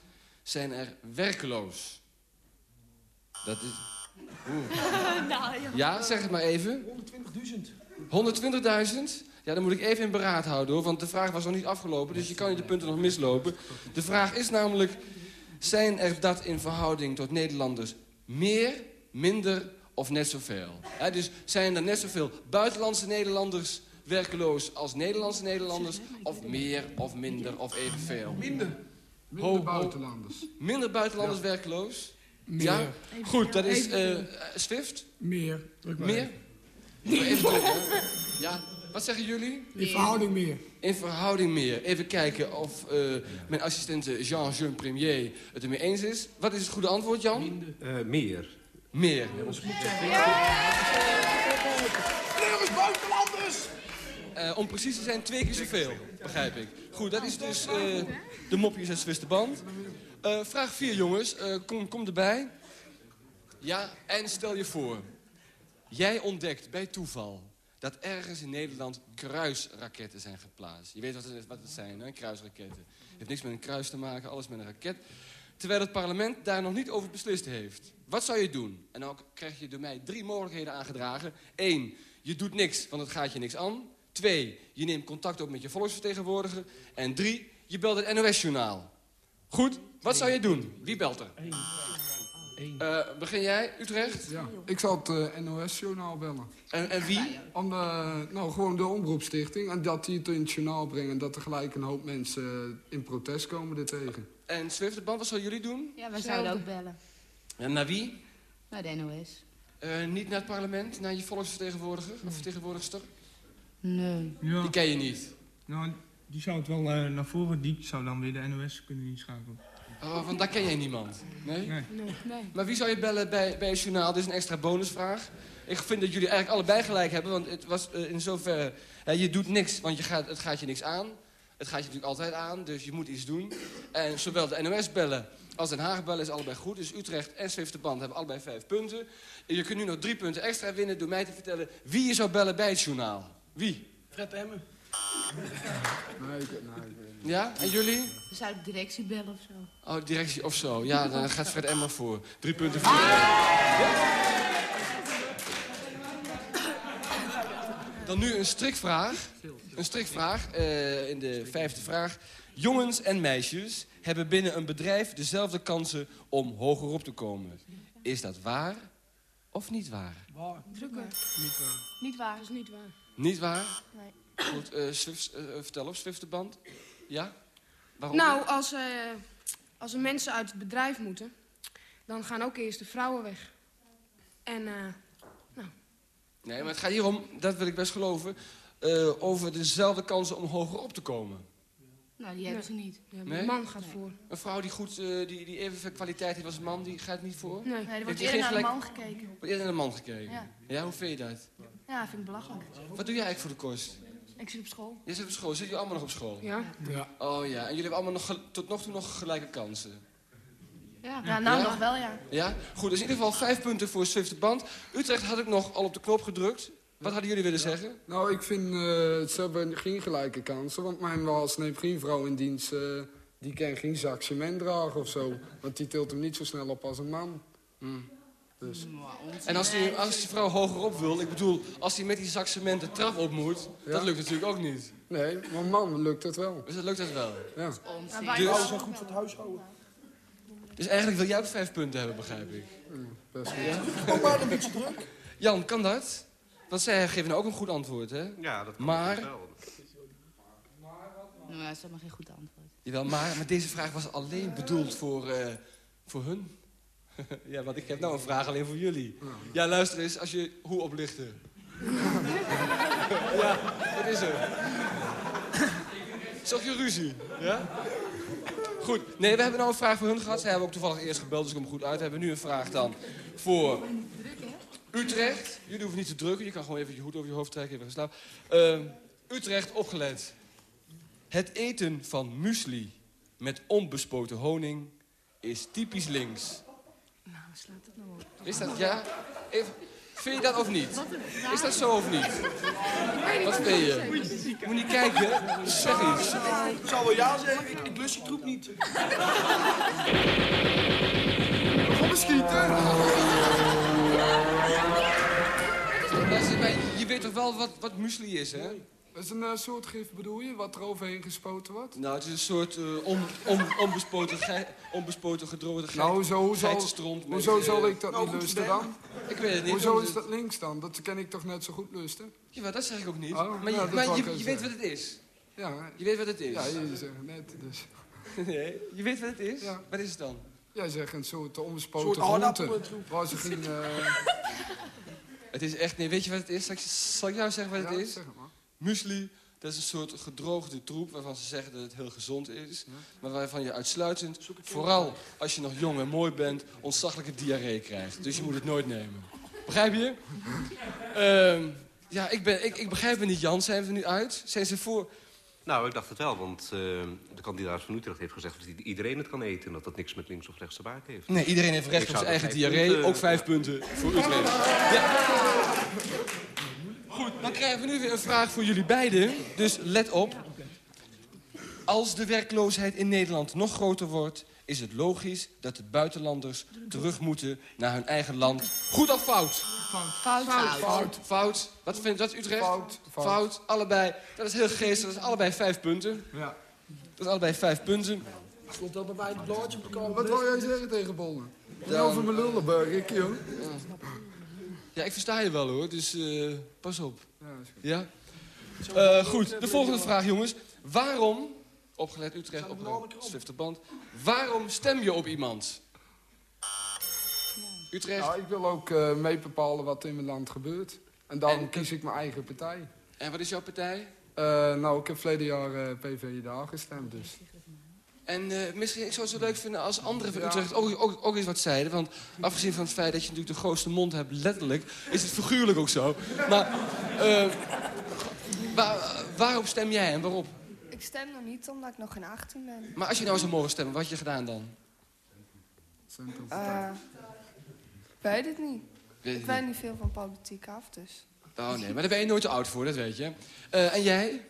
zijn er werkeloos? Dat is... Oeh. Ja, zeg het maar even. 120.000. 120.000? Ja, dan moet ik even in beraad houden hoor, want de vraag was nog niet afgelopen, dus je kan niet de punten nog mislopen. De vraag is namelijk, zijn er dat in verhouding tot Nederlanders meer, minder of net zoveel? Hè, dus zijn er net zoveel buitenlandse Nederlanders werkeloos als Nederlandse Nederlanders? Of meer, of minder, of evenveel? Minder. Minder Ho, ho. buitenlanders. Minder buitenlanders werkeloos? Meer. Ja? Goed, dat is Even- eh Swift? Meer. Druk maar Meer? even. Even drukken, hè? Ja, wat zeggen jullie? In verhouding meer. In verhouding meer. Even kijken of eh, mijn assistente Jean-Jean Premier het ermee eens is. Wat is het goede antwoord, Jan? meer. Meer. Eh, om precies te zijn, twee keer zoveel, begrijp ik. Goed, dat is dus eh, de mopjes uit Zwitserse band. Eh, vraag 4, jongens. Eh, kom, kom erbij. Ja, en stel je voor. Jij ontdekt bij toeval dat ergens in Nederland kruisraketten zijn geplaatst. Je weet wat het, wat het zijn, hè? kruisraketten. heeft niks met een kruis te maken, alles met een raket. Terwijl het parlement daar nog niet over beslist heeft. Wat zou je doen? En dan krijg je door mij drie mogelijkheden aangedragen. Eén, je doet niks, want het gaat je niks aan. Twee, je neemt contact op met je volksvertegenwoordiger. En drie, je belt het NOS-journaal. Goed, wat zou je doen? Wie belt er? Eh, begin jij, Utrecht? Ja. Ik zal het eh, NOS-journaal bellen. En, en wie? Om, eh, nou, gewoon de omroepstichting. En dat die het in het journaal brengen. En dat er gelijk een hoop mensen in protest komen ertegen. En Swift de Band, wat zullen jullie doen? Ja, wij zouden ook bellen. En naar wie? Naar de NOS. Eh, niet naar het parlement, naar je volksvertegenwoordiger of vertegenwoordigster? Nee. Ja. Die ken je niet. Nou, die zou het wel eh, naar voren, die zou dan weer de NOS kunnen inschakelen. Oh, want daar ken jij niemand. Nee? Nee. Nee. nee. Maar wie zou je bellen bij, bij het journaal? Dit is een extra bonusvraag. Ik vind dat jullie eigenlijk allebei gelijk hebben, want het was eh, in zoverre... hè, je doet niks, want je gaat, het gaat je niks aan. Het gaat je natuurlijk altijd aan, dus je moet iets doen. En zowel de NOS bellen als Den Haag bellen is allebei goed. Dus Utrecht en Zwifterband hebben allebei vijf punten. En je kunt nu nog drie punten extra winnen door mij te vertellen... wie je zou bellen bij het journaal. Wie? Fred Emmen. Nee, ik, nee, ik weet niet. Ja? En jullie? We zouden de directie bellen of zo. Oh, directie of zo. Ja, dan gaat Fred Emmer voor. Drie punten voor. Ja. Dan nu een strikvraag. Een strikvraag eh, in de vijfde vraag. Jongens en meisjes hebben binnen een bedrijf dezelfde kansen om hogerop te komen. Is dat waar of niet waar? Waar? Drukker. Niet waar. Niet waar. Dat is niet waar. Niet waar? Nee. Goed, eh, Swift, eh, vertel op. Ja? Waarom? Nou, als, eh, als er mensen uit het bedrijf moeten, dan gaan ook eerst de vrouwen weg. En eh, Nee, maar het gaat hier om, dat wil ik best geloven, eh, over dezelfde kansen om hoger op te komen. Nou, die hebben ze niet. ja, Nee? de man gaat voor. Een vrouw die, goed, eh, die, die evenveel kwaliteit heeft als een man, die gaat niet voor? Nee. Nee, er Heeft wordt eerder naar de gelijk- man gekeken. Wordt eerder naar de man gekeken? Ja. Ja, hoe vind je dat? Ja, vind ik belachelijk. Wat doe jij eigenlijk voor de kost? Ik zit op school. Je zit op school, zitten jullie allemaal nog op school? Ja. Ja. Oh ja, en jullie hebben allemaal nog, tot nog toe nog gelijke kansen? Ja, ja nou nog wel, ja. Ja? Goed, dus in ieder geval vijf punten voor Zwifte Band. Utrecht had ik nog al op de knop gedrukt. Wat hadden jullie willen zeggen? Nou, ik vind, eh, ze hebben geen gelijke kansen. Want mijn was neemt geen vrouw in dienst... eh, die kan geen zak cement dragen of zo. Want die tilt hem niet zo snel op als een man. Dus. En als die, als die vrouw hogerop wil, ik bedoel, als hij met die zak cement de trap op moet, dat lukt natuurlijk ook niet. Nee, maar man lukt het wel. Dus dat lukt het wel. Ja. Dus, zijn goed voor het huishouden. dus eigenlijk wil jij ook vijf punten hebben, begrijp ik. Best goed. Ja? Ook maar een beetje druk. Jan, kan dat? Want zij geven nou ook een goed antwoord, hè? Ja, dat kan Maar, wel. Nou, dat is helemaal geen goed antwoord. jawel, maar, maar deze vraag was alleen bedoeld voor, eh, voor hun. ja, want ik heb nou een vraag alleen voor jullie. Ja, luister eens, als je hoe oplichten. ja, wat is er? Zocht je ruzie? Ja? Goed. Nee, we hebben nou een vraag voor hun gehad. Zij hebben ook toevallig eerst gebeld, dus ik kom goed uit. We hebben nu een vraag dan voor Utrecht. Jullie hoeven niet te drukken. Je kan gewoon even je hoed over je hoofd trekken, even slapen. Ehm, Utrecht opgelet. Het eten van muesli met onbespoten honing is typisch links. Slaat het nou op. Is dat, ja? Even, vind je dat of niet? Is dat zo of niet? Wat vind je? Moet niet kijken. Zeg iets. Ik zou wel ja zeggen, ik, ik lust die troep niet. Kom eens schieten! Je weet toch wel wat, wat muesli is, hè? Dat is een eh, soort gif, bedoel je, wat er overheen gespoten wordt? Nou, het is een soort eh, on, on, onbespoten, gei- onbespoten gedroogde geit, Nou, hoezo, hoezo, geitenstront hoezo eh, zal ik dat nou, niet goed lusten dan? Ik weet het niet. Hoezo is dat links dan? Dat kan ik toch net zo goed lusten? Ja, dat zeg ik ook niet. Oh, maar je, nou, maar weet wat het is. Ja, Je weet wat het is. ja je zegt het net, dus. nee, je weet wat het is? Wat is het dan? Jij zegt een soort onbespoten groente. Waar ze geen... eh, Het is echt... Nee, weet je wat het is? Zal ik, zal ik jou zeggen wat Ja, het is? zeg het maar. Muesli, dat is een soort gedroogde troep... waarvan ze zeggen dat het heel gezond is. Maar waarvan je uitsluitend, vooral als je nog jong en mooi bent... ontzaglijke diarree krijgt. Dus je moet het nooit nemen. Begrijp je? Ehm, ja, ik, ben, ik, ik begrijp het niet, Jan. Zijn we er nu uit? Zijn ze voor... Nou, ik dacht het wel, want eh, de kandidaat van Utrecht heeft gezegd... dat iedereen het kan eten en dat dat niks met links of rechts te maken heeft. Nee, iedereen heeft recht Ik op zijn eigen diarree. punten- Ook vijf punten voor Utrecht. Ja. Goed, dan krijgen we nu weer een vraag voor jullie beiden. Dus let op. Als de werkloosheid in Nederland nog groter wordt... is het logisch dat de buitenlanders terug moeten naar hun eigen land. Goed of fout? Fout. Fout. Fout. Fout. Wat vindt dat Utrecht? Fout. Fout. Allebei. Dat is heel geestig. Dat is allebei vijf punten. Ja. Dat is allebei vijf punten. Stond dat bij mij het blaadje op. Wat wil jij zeggen tegen Bollen? Dan- over mijn lullenburg, ik joh. Ja, ik versta je wel hoor, dus eh, pas op. Ja, is goed. Ja? Eh, goed, de volgende vraag jongens. Waarom, opgelet Utrecht, opgelet Zwifterband... waarom stem je op iemand? Utrecht? Nou, ik wil ook eh, mee bepalen wat in mijn land gebeurt. En daarom kies ik mijn eigen partij. En wat is jouw partij? Eh, nou, ik heb verleden jaar eh PvdA gestemd, dus. En eh, misschien, ik zou het zo leuk vinden als anderen van Ja. Utrecht ook, ook, ook eens wat zeiden. Want afgezien van het feit dat je natuurlijk de grootste mond hebt, letterlijk, is het figuurlijk ook zo. Maar eh, waar- waarom stem jij en waarop? Ik stem nog niet, omdat ik nog geen 18 ben. Maar als je nou zou mogen stemmen, wat had je gedaan dan? Eh, weet het niet. Weet ik weet niet veel van politiek af, dus... Oh nee, maar daar ben je nooit te oud voor, dat weet je. Eh, en jij?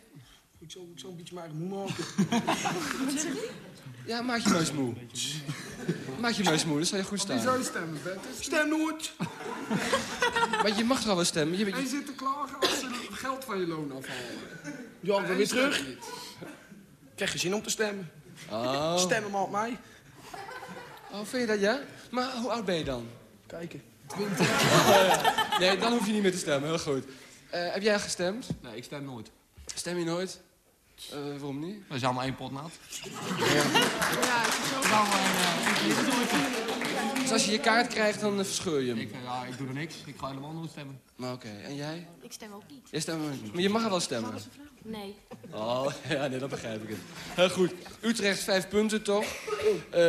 Ik zou, ik zou een beetje mijn eigen moe maken. Ja, maak je muis moe. Maak je muis moe, dat zal je goed Wie zou staan. je stemmen, Bert? Stem nooit. Maar je mag toch wel stemmen. Je, je je, zit te klagen als ze geld van je loon afhalen. Ja, dan je weer terug. krijg geen zin om te stemmen. oh. Stem maar op mij. oh, vind je dat ja? Maar hoe oud ben je dan? Kijken. Nee, dan hoef je niet meer te stemmen, heel goed. Eh, heb jij gestemd? Nee, ik stem nooit. Stem je nooit? Eh, waarom niet? We zijn allemaal één pot nat. Dus als je je kaart krijgt, dan eh, verscheur je hem. Ik, ja, ik doe er niks. Ik ga helemaal nooit stemmen. Maar oké, en jij? Ik stem ook niet. Jij stemt niet. Maar je mag er wel stemmen. Nee. Oh, ja, nee, dat begrijp ik het. Heel goed. Utrecht, vijf punten toch? Eh,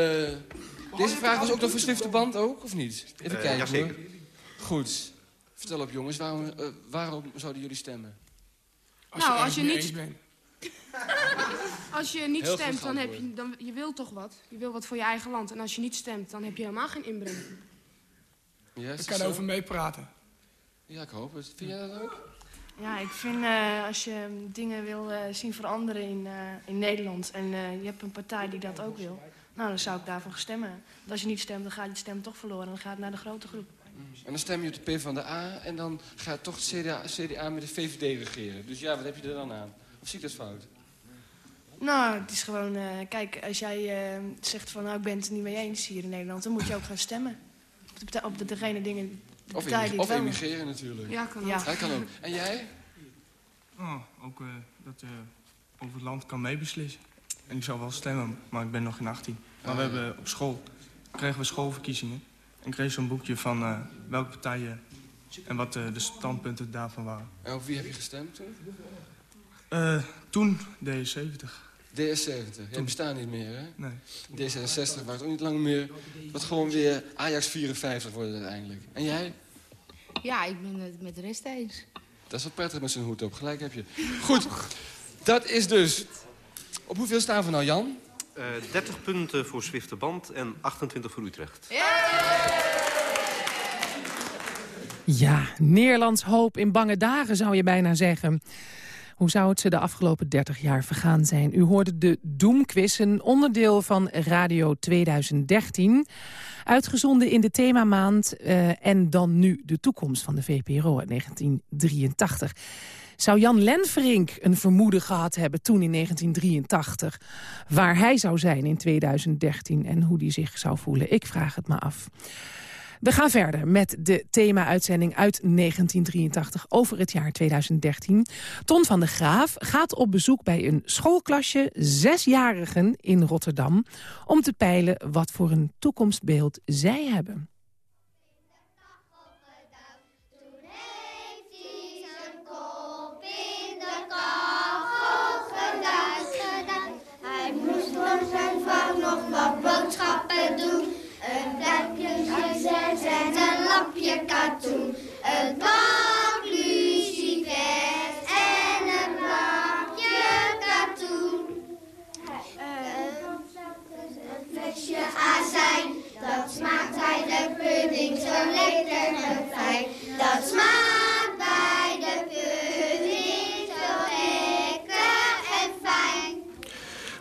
deze vraag was ook nog voor Zwifterband ook, of niet? Even Eh, kijken jazeker. hoor. Goed. Vertel op jongens, waarom, eh, waarom zouden jullie stemmen? nou, als je niet... Als je niet Heel stemt, dan heb je, dan, je wil toch wat. Je wil wat voor je eigen land. En als je niet stemt, dan heb je helemaal geen inbreng. Ja, is Ik kan over meepraten. Ja, ik hoop het. Vind jij dat ook? Ja, ik vind eh, als je mm, dingen wil eh, zien veranderen in, eh, in Nederland... en eh, je hebt een partij die dat ook wil... nou, dan zou ik daarvoor stemmen. Want als je niet stemt, dan gaat je stem toch verloren. Dan gaat het naar de grote groep. En dan stem je op de P van de A en dan gaat toch het CDA, CDA met de VVD regeren. Dus ja, wat heb je er dan aan? Of zie ik dat fout? Nou, het is gewoon... eh, kijk, als jij eh, zegt van... nou, ik ben het er niet mee eens hier in Nederland... dan moet je ook gaan stemmen. Op, de, op de, degene dingen... De Of, of emigreren natuurlijk. Ja, kan ook. Ja. Hij kan ook. En jij? Oh, ook eh, dat je over het land kan meebeslissen. En ik zou wel stemmen, maar ik ben nog geen 18. Maar we Ah, hebben op school, kregen we schoolverkiezingen. En ik kreeg zo'n boekje van eh, welke partijen en wat eh, de standpunten daarvan waren. En op wie heb je gestemd toen? Eh, toen D70. DS70. Jij bestaan niet meer, hè? Nee. D66 waard ook niet lang meer. Wat gewoon weer Ajax 54 worden uiteindelijk. En jij? Ja, ik ben het met de rest eens. Dat is wat prettig met zijn hoed op. Gelijk heb je. Goed. Dat is dus... Op hoeveel staan we nou, Jan? Eh 30 punten voor Zwifterband en 28 voor Utrecht. Ja, Nederlands hoop in bange dagen zou je bijna zeggen. Hoe zou het ze de afgelopen 30 jaar vergaan zijn? U hoorde de Doemquiz, een onderdeel van Radio 2013. Uitgezonden in de themamaand eh, en dan nu de toekomst van de VPRO uit 1983. Zou Jan Lenverink een vermoeden gehad hebben toen in 1983... waar hij zou zijn in 2013 en hoe hij zich zou voelen? Ik vraag het me af. We gaan verder met de thema-uitzending uit 1983 over het jaar 2013. Ton van de Graaf gaat op bezoek bij een schoolklasje zesjarigen in Rotterdam... om te peilen wat voor een toekomstbeeld zij hebben. Een bak lucifers en een plakje katoen. Een flesje azijn, dat smaakt bij de pudding zo lekker en fijn. Dat smaakt bij de pudding zo lekker en fijn.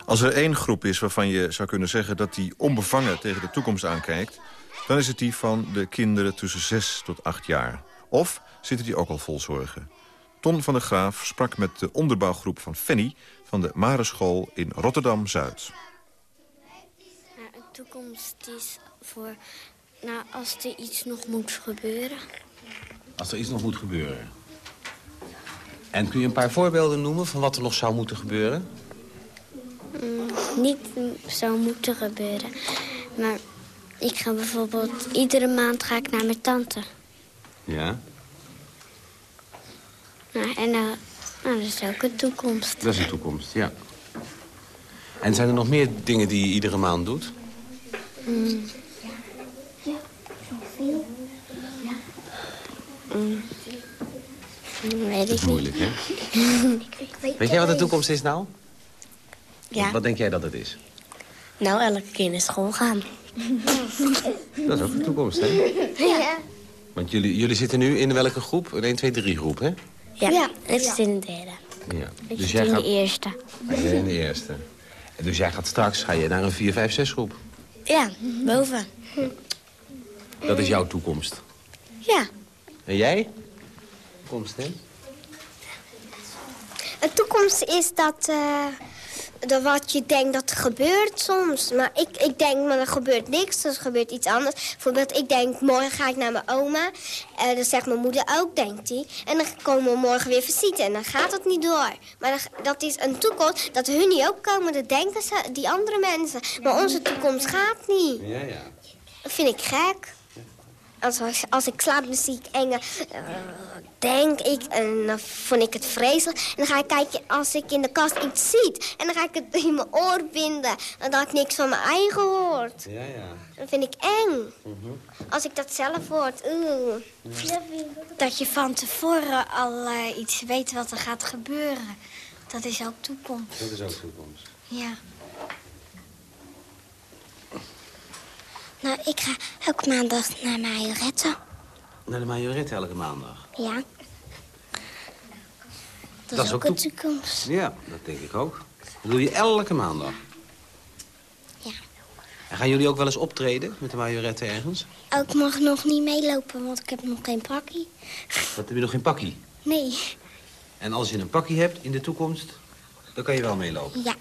Als er één groep is waarvan je zou kunnen zeggen dat die onbevangen tegen de toekomst aankijkt... dan is het die van de kinderen tussen 6 tot 8 jaar. Of zitten die ook al vol zorgen? Ton van der Graaf sprak met de onderbouwgroep van Fanny... van de Marenschool in Rotterdam-Zuid. Nou, een toekomst is voor... Nou, als er iets nog moet gebeuren. Als er iets nog moet gebeuren. En kun je een paar voorbeelden noemen van wat er nog zou moeten gebeuren? Mm, niet zou moeten gebeuren. Maar ik ga bijvoorbeeld... Iedere maand ga ik naar mijn tante. Ja, Nou, en eh, nou, dat is ook een toekomst. dat is een toekomst, ja. En zijn er nog meer dingen die je iedere maand doet? Mm. Mm. Weet Dat ik is moeilijk, hè? niet. Weet jij wat de toekomst is nou? Ja. Wat denk jij dat het is? Nou, elke keer naar school gaan. Dat is ook de toekomst, hè? Ja. Want jullie, jullie zitten nu in welke groep? Een 1, 2, 3 groep, hè? Ja, het is in de derde. Ja. Ik Dus zit jij in gaat de eerste. Ah, jij in de eerste. En Dus jij gaat straks ga je naar een 4, 5, 6 groep. Ja, boven. Dat is jouw toekomst. Ja. En jij? Toekomst, hè? Een toekomst is dat, eh, dat wat je denkt dat er gebeurt soms. Maar ik, ik denk, maar er gebeurt niks, er gebeurt iets anders. Bijvoorbeeld, ik denk, morgen ga ik naar mijn oma. En dan zegt mijn moeder ook, denkt hij. En dan komen we morgen weer visite en dan gaat het niet door. Maar dan- dat is een toekomst, dat hun niet ook komen, dat denken ze, die andere mensen. Maar onze toekomst gaat niet. Ja, ja. Dat vind ik gek. Als, als, als ik slaap, dan zie ik enge... eh, denk ik, en dan vond ik het vreselijk. En dan ga ik kijken als ik in de kast iets zie. En dan ga ik het in mijn oor binden. En dat ik niks van mijn eigen hoort. Ja, ja. Dat vind ik eng. Als ik dat zelf hoort. oeh. Dat je van tevoren al eh, iets weet wat er gaat gebeuren. Dat is ook toekomst. Dat is ook toekomst. Ja. Nou, ik ga elke maandag naar Majorette. Naar de majorette elke maandag. Ja. Dat, Dat is ook ook een toekomst. Ja, dat denk ik ook. Dat doe je elke maandag. Ja. En gaan jullie ook wel eens optreden met de majorette ergens? Oh, ik mag nog niet meelopen, want ik heb nog geen pakkie. Wat heb je nog geen pakkie? Nee. En als je een pakkie hebt in de toekomst, dan kan je wel meelopen. Ja.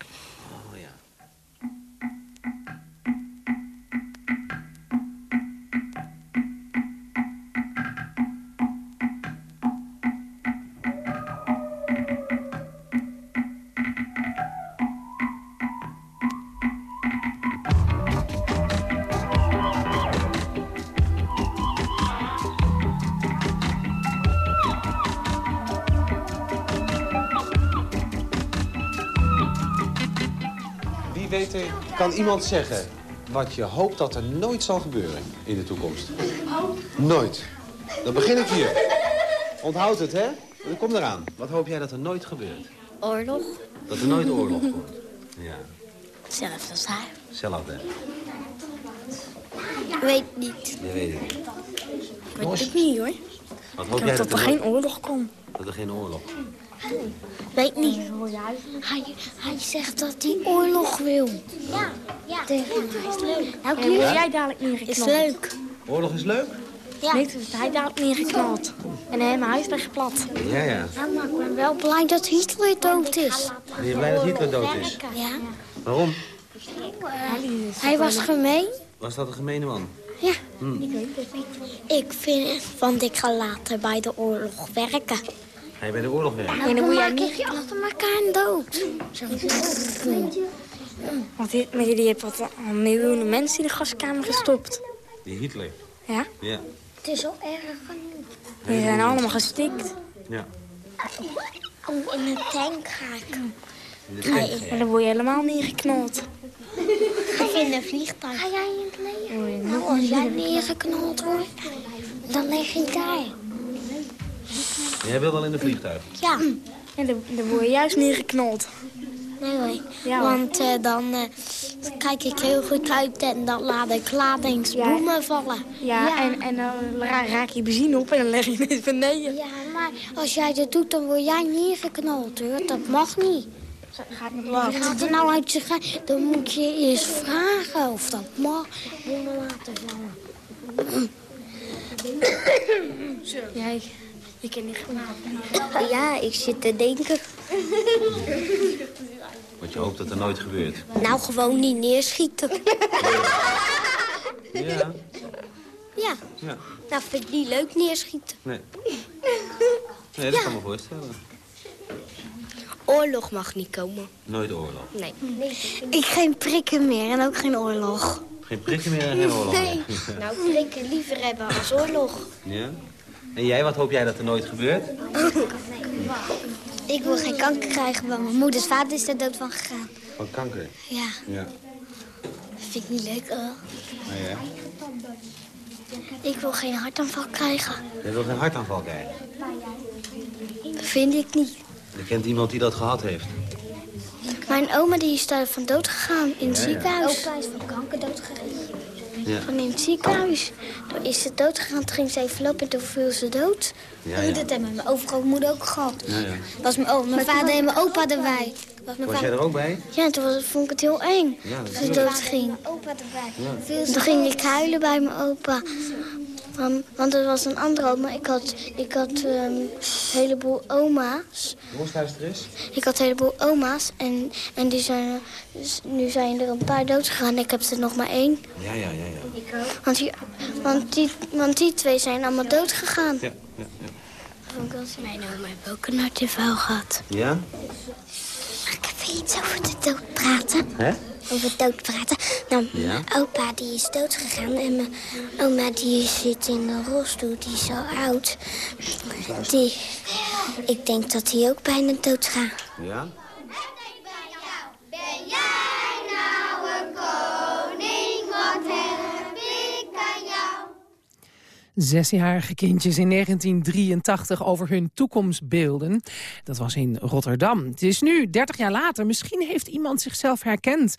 Kan iemand zeggen wat je hoopt dat er nooit zal gebeuren in de toekomst? Nooit. Dan begin ik hier. Onthoud het, hè? Dan kom eraan. Wat hoop jij dat er nooit gebeurt? Oorlog? Dat er nooit oorlog komt. Ja, Hetzelfde als hij. hetzelfde. Weet niet. Je weet het niet. Weet ik niet, hoor. Wat hoop jij dat er, nooit- oorlog komt. dat er geen oorlog Weet niet. Hij, hij zegt dat hij oorlog wil. Ja, ja. Tegen mij. Nou, En jij dadelijk neergeknald. Is leuk. Oorlog is leuk? Ja. Nee, is hij dadelijk neergeknald. En hij mijn huis weggeplat. Ja, ja. Ja, maar ik ben wel blij dat Hitler dood is. Ben je blij dat Hitler dood is? Ja. Waarom? Hij was gemeen. Was dat een gemene man? Ja. Hm. Ik vind het, want ik ga later bij de oorlog werken. Ga je bij de oorlog werken? En dan moet jij niet achter elkaar dood. Want die, maar jullie hebben wat al miljoenen mensen in de gaskamer gestopt. Die Hitler? Ja? Ja. Het is zo erg Die zijn allemaal gestikt. Ja. Oh, in een tank ga ik. De. En dan word je helemaal neergeknald. Of in een vliegtuig. Ga jij in het leger? Nou, als jij neergeknald wordt, dan leg je daar. Jij wil wel in de vliegtuig? Ja. En dan, dan word je juist neergeknald. Nee hoor. Ja. Want eh, dan eh, kijk ik heel goed uit en dan laat ik ladingsbloemen vallen. Ja, en, en dan ra- raak je benzine op en dan leg je het beneden. Ja, maar als jij dat doet, dan word jij neergeknald hoor. Dat mag niet. Gaat niet Wat gaat er nou uit je gaan? Dan moet je eerst vragen of dat mag. Bloemen laten vallen. Ja, ik, ik ken niet gemaakt. Ja, ik zit te denken. Wat je hoopt dat er nooit gebeurt. Nou, gewoon niet neerschieten. Ja. Ja, Ja. nou vind ik niet leuk neerschieten. Nee. Nee, dat kan me voorstellen. Oorlog mag niet komen. Nooit oorlog. Nee. Ik geen prikken meer en ook geen oorlog. Geen prikken meer en geen oorlog Nee. meer. Nou, prikken liever hebben als oorlog. Ja? En jij, wat hoop jij dat er nooit gebeurt? Ik wil geen kanker krijgen, want mijn moeders vader is er dood van gegaan. Van kanker? Ja, Ja. dat vind ik niet leuk. Oh. Nou ja. Ik wil geen hartaanval krijgen. Jij wil geen hartaanval krijgen. Dat vind ik niet. Je kent iemand die dat gehad heeft. Mijn oma die is daar van dood gegaan in het Ja, ziekenhuis. Opa is van kanker dood gegaan. Ja. Van in het ziekenhuis. Toen is ze dood gegaan, toen ging ze even lopen en toen viel ze dood. Ja, ja. Dat hebben mijn overgrootmoeder ook gehad. Ja, ja. Was mijn, oh, mijn vader en mijn opa erbij. Was mijn Was jij er ook bij? Ja, en toen was, vond ik het heel eng. Ja, Toen ze dood ging. Opa erbij. Ja. Toen ging ik huilen bij mijn opa. Want, want er was een andere oma. Ik had, ik had ehm, een heleboel oma's. Luister eens. Ik had een heleboel oma's. En, en die zijn, dus nu zijn er een paar dood gegaan. Ik heb er nog maar één. Ja, ja, ja, ja. Want die, want die, want die twee zijn allemaal dood gegaan. Ja, ja, ja. Mijn oma heeft ook een hartinval gehad. Ja? Maar ik heb iets over de dood praten. Hè? Over dood praten. Nou, Ja. opa die is dood gegaan en mijn oma die zit in de rolstoel, die is zo oud. Die, ik denk dat hij ook bijna dood gaat. Ja? Zesjarige kindjes in 1983 over hun toekomstbeelden. Dat was in Rotterdam. Het is nu, 30 jaar later, misschien heeft iemand zichzelf herkend.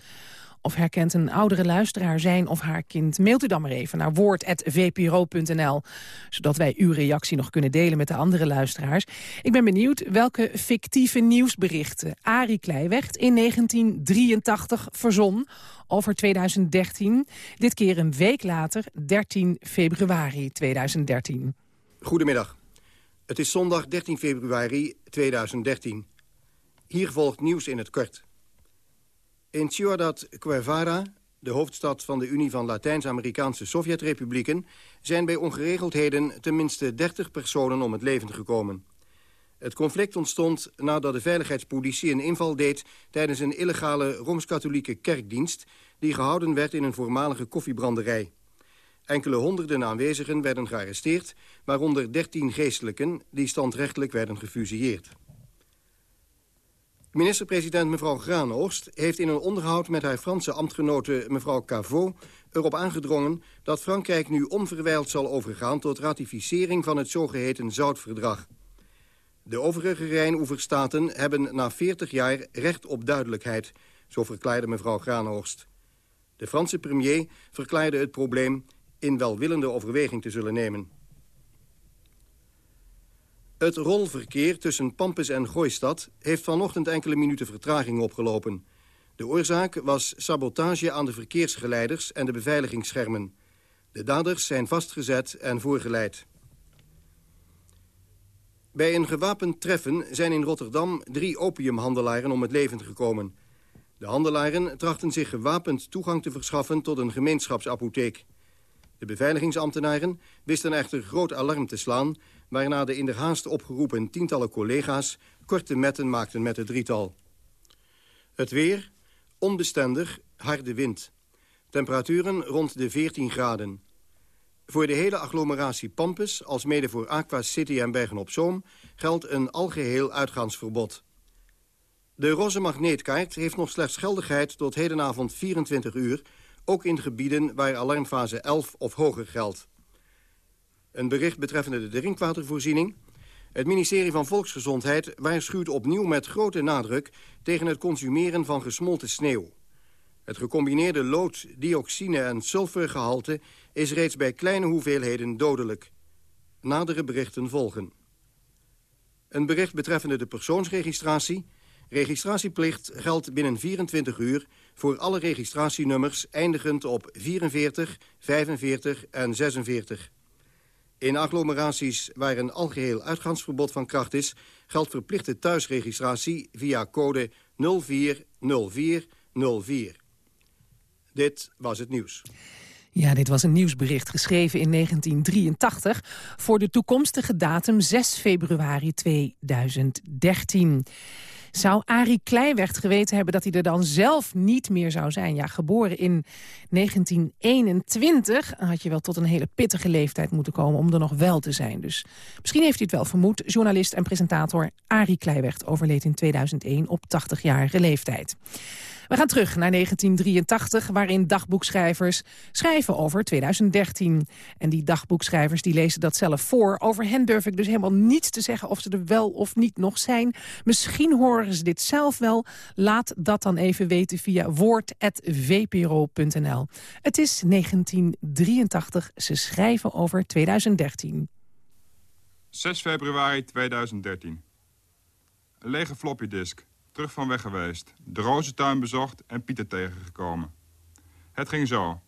Of herkent een oudere luisteraar zijn of haar kind. Mailt u dan maar even naar woord.vpro.nl. Zodat wij uw reactie nog kunnen delen met de andere luisteraars. Ik ben benieuwd welke fictieve nieuwsberichten Arie Kleiwecht in 1983 verzon over 2013. Dit keer een week later, 13 februari 2013. Goedemiddag. Het is zondag 13 februari 2013. Hier volgt nieuws in het kort. In Ciudad Cuevara, de hoofdstad van de Unie van Latijns-Amerikaanse Sovjetrepublieken... zijn bij ongeregeldheden tenminste 30 personen om het leven gekomen. Het conflict ontstond nadat de veiligheidspolitie een inval deed... tijdens een illegale Rooms-Katholieke kerkdienst... die gehouden werd in een voormalige koffiebranderij. Enkele honderden aanwezigen werden gearresteerd... waaronder 13 geestelijken die standrechtelijk werden gefusilleerd. Minister-president mevrouw Graanoogst heeft in een onderhoud met haar Franse ambtgenote mevrouw Cavot erop aangedrongen dat Frankrijk nu onverwijld zal overgaan tot ratificering van het zogeheten Zoutverdrag. De overige Rijnoeverstaten hebben na 40 jaar recht op duidelijkheid, zo verklaarde mevrouw Graanoogst. De Franse premier verklaarde het probleem in welwillende overweging te zullen nemen. Het rolverkeer tussen Pampus en Gooistad heeft vanochtend enkele minuten vertraging opgelopen. De oorzaak was sabotage aan de verkeersgeleiders en de beveiligingsschermen. De daders zijn vastgezet en voorgeleid. Bij een gewapend treffen zijn in Rotterdam drie opiumhandelaren om het leven gekomen. De handelaren trachten zich gewapend toegang te verschaffen tot een gemeenschapsapotheek. De beveiligingsambtenaren wisten echter groot alarm te slaan... waarna de in de haast opgeroepen tientallen collega's... korte metten maakten met het drietal. Het weer, onbestendig, harde wind. Temperaturen rond de 14 graden. Voor de hele agglomeratie Pampus, als mede voor Aqua City en Bergen-op-Zoom... geldt een algeheel uitgaansverbod. De roze magneetkaart heeft nog slechts geldigheid tot hedenavond 24 uur ook in gebieden waar alarmfase 11 of hoger geldt. Een bericht betreffende de drinkwatervoorziening. Het ministerie van Volksgezondheid waarschuwt opnieuw met grote nadruk... tegen het consumeren van gesmolten sneeuw. Het gecombineerde lood, dioxine en sulfurgehalte... is reeds bij kleine hoeveelheden dodelijk. Nadere berichten volgen. Een bericht betreffende de persoonsregistratie... Registratieplicht geldt binnen 24 uur voor alle registratienummers eindigend op 44, 45 en 46. In agglomeraties waar een algeheel uitgaansverbod van kracht is... geldt verplichte thuisregistratie via code 040404. Dit was het nieuws. Ja, dit was een nieuwsbericht geschreven in 1983... voor de toekomstige datum 6 februari 2013. Zou Arie Kleiweg geweten hebben dat hij er dan zelf niet meer zou zijn? Ja, geboren in 1921 had je wel tot een hele pittige leeftijd moeten komen om er nog wel te zijn. Dus misschien heeft hij het wel vermoed. Journalist en presentator Arie Kleiweg overleed in 2001 op 80-jarige leeftijd. We gaan terug naar 1983, waarin dagboekschrijvers schrijven over 2013. En die dagboekschrijvers die lezen dat zelf voor. Over hen durf ik dus helemaal niets te zeggen of ze er wel of niet nog zijn. Misschien horen ze dit zelf wel. Laat dat dan even weten via woord.vpro.nl. Het is 1983, ze schrijven over 2013. 6 februari 2013. Een lege floppy disk terug van weg geweest, de rozentuin bezocht en Pieter tegengekomen. Het ging zo.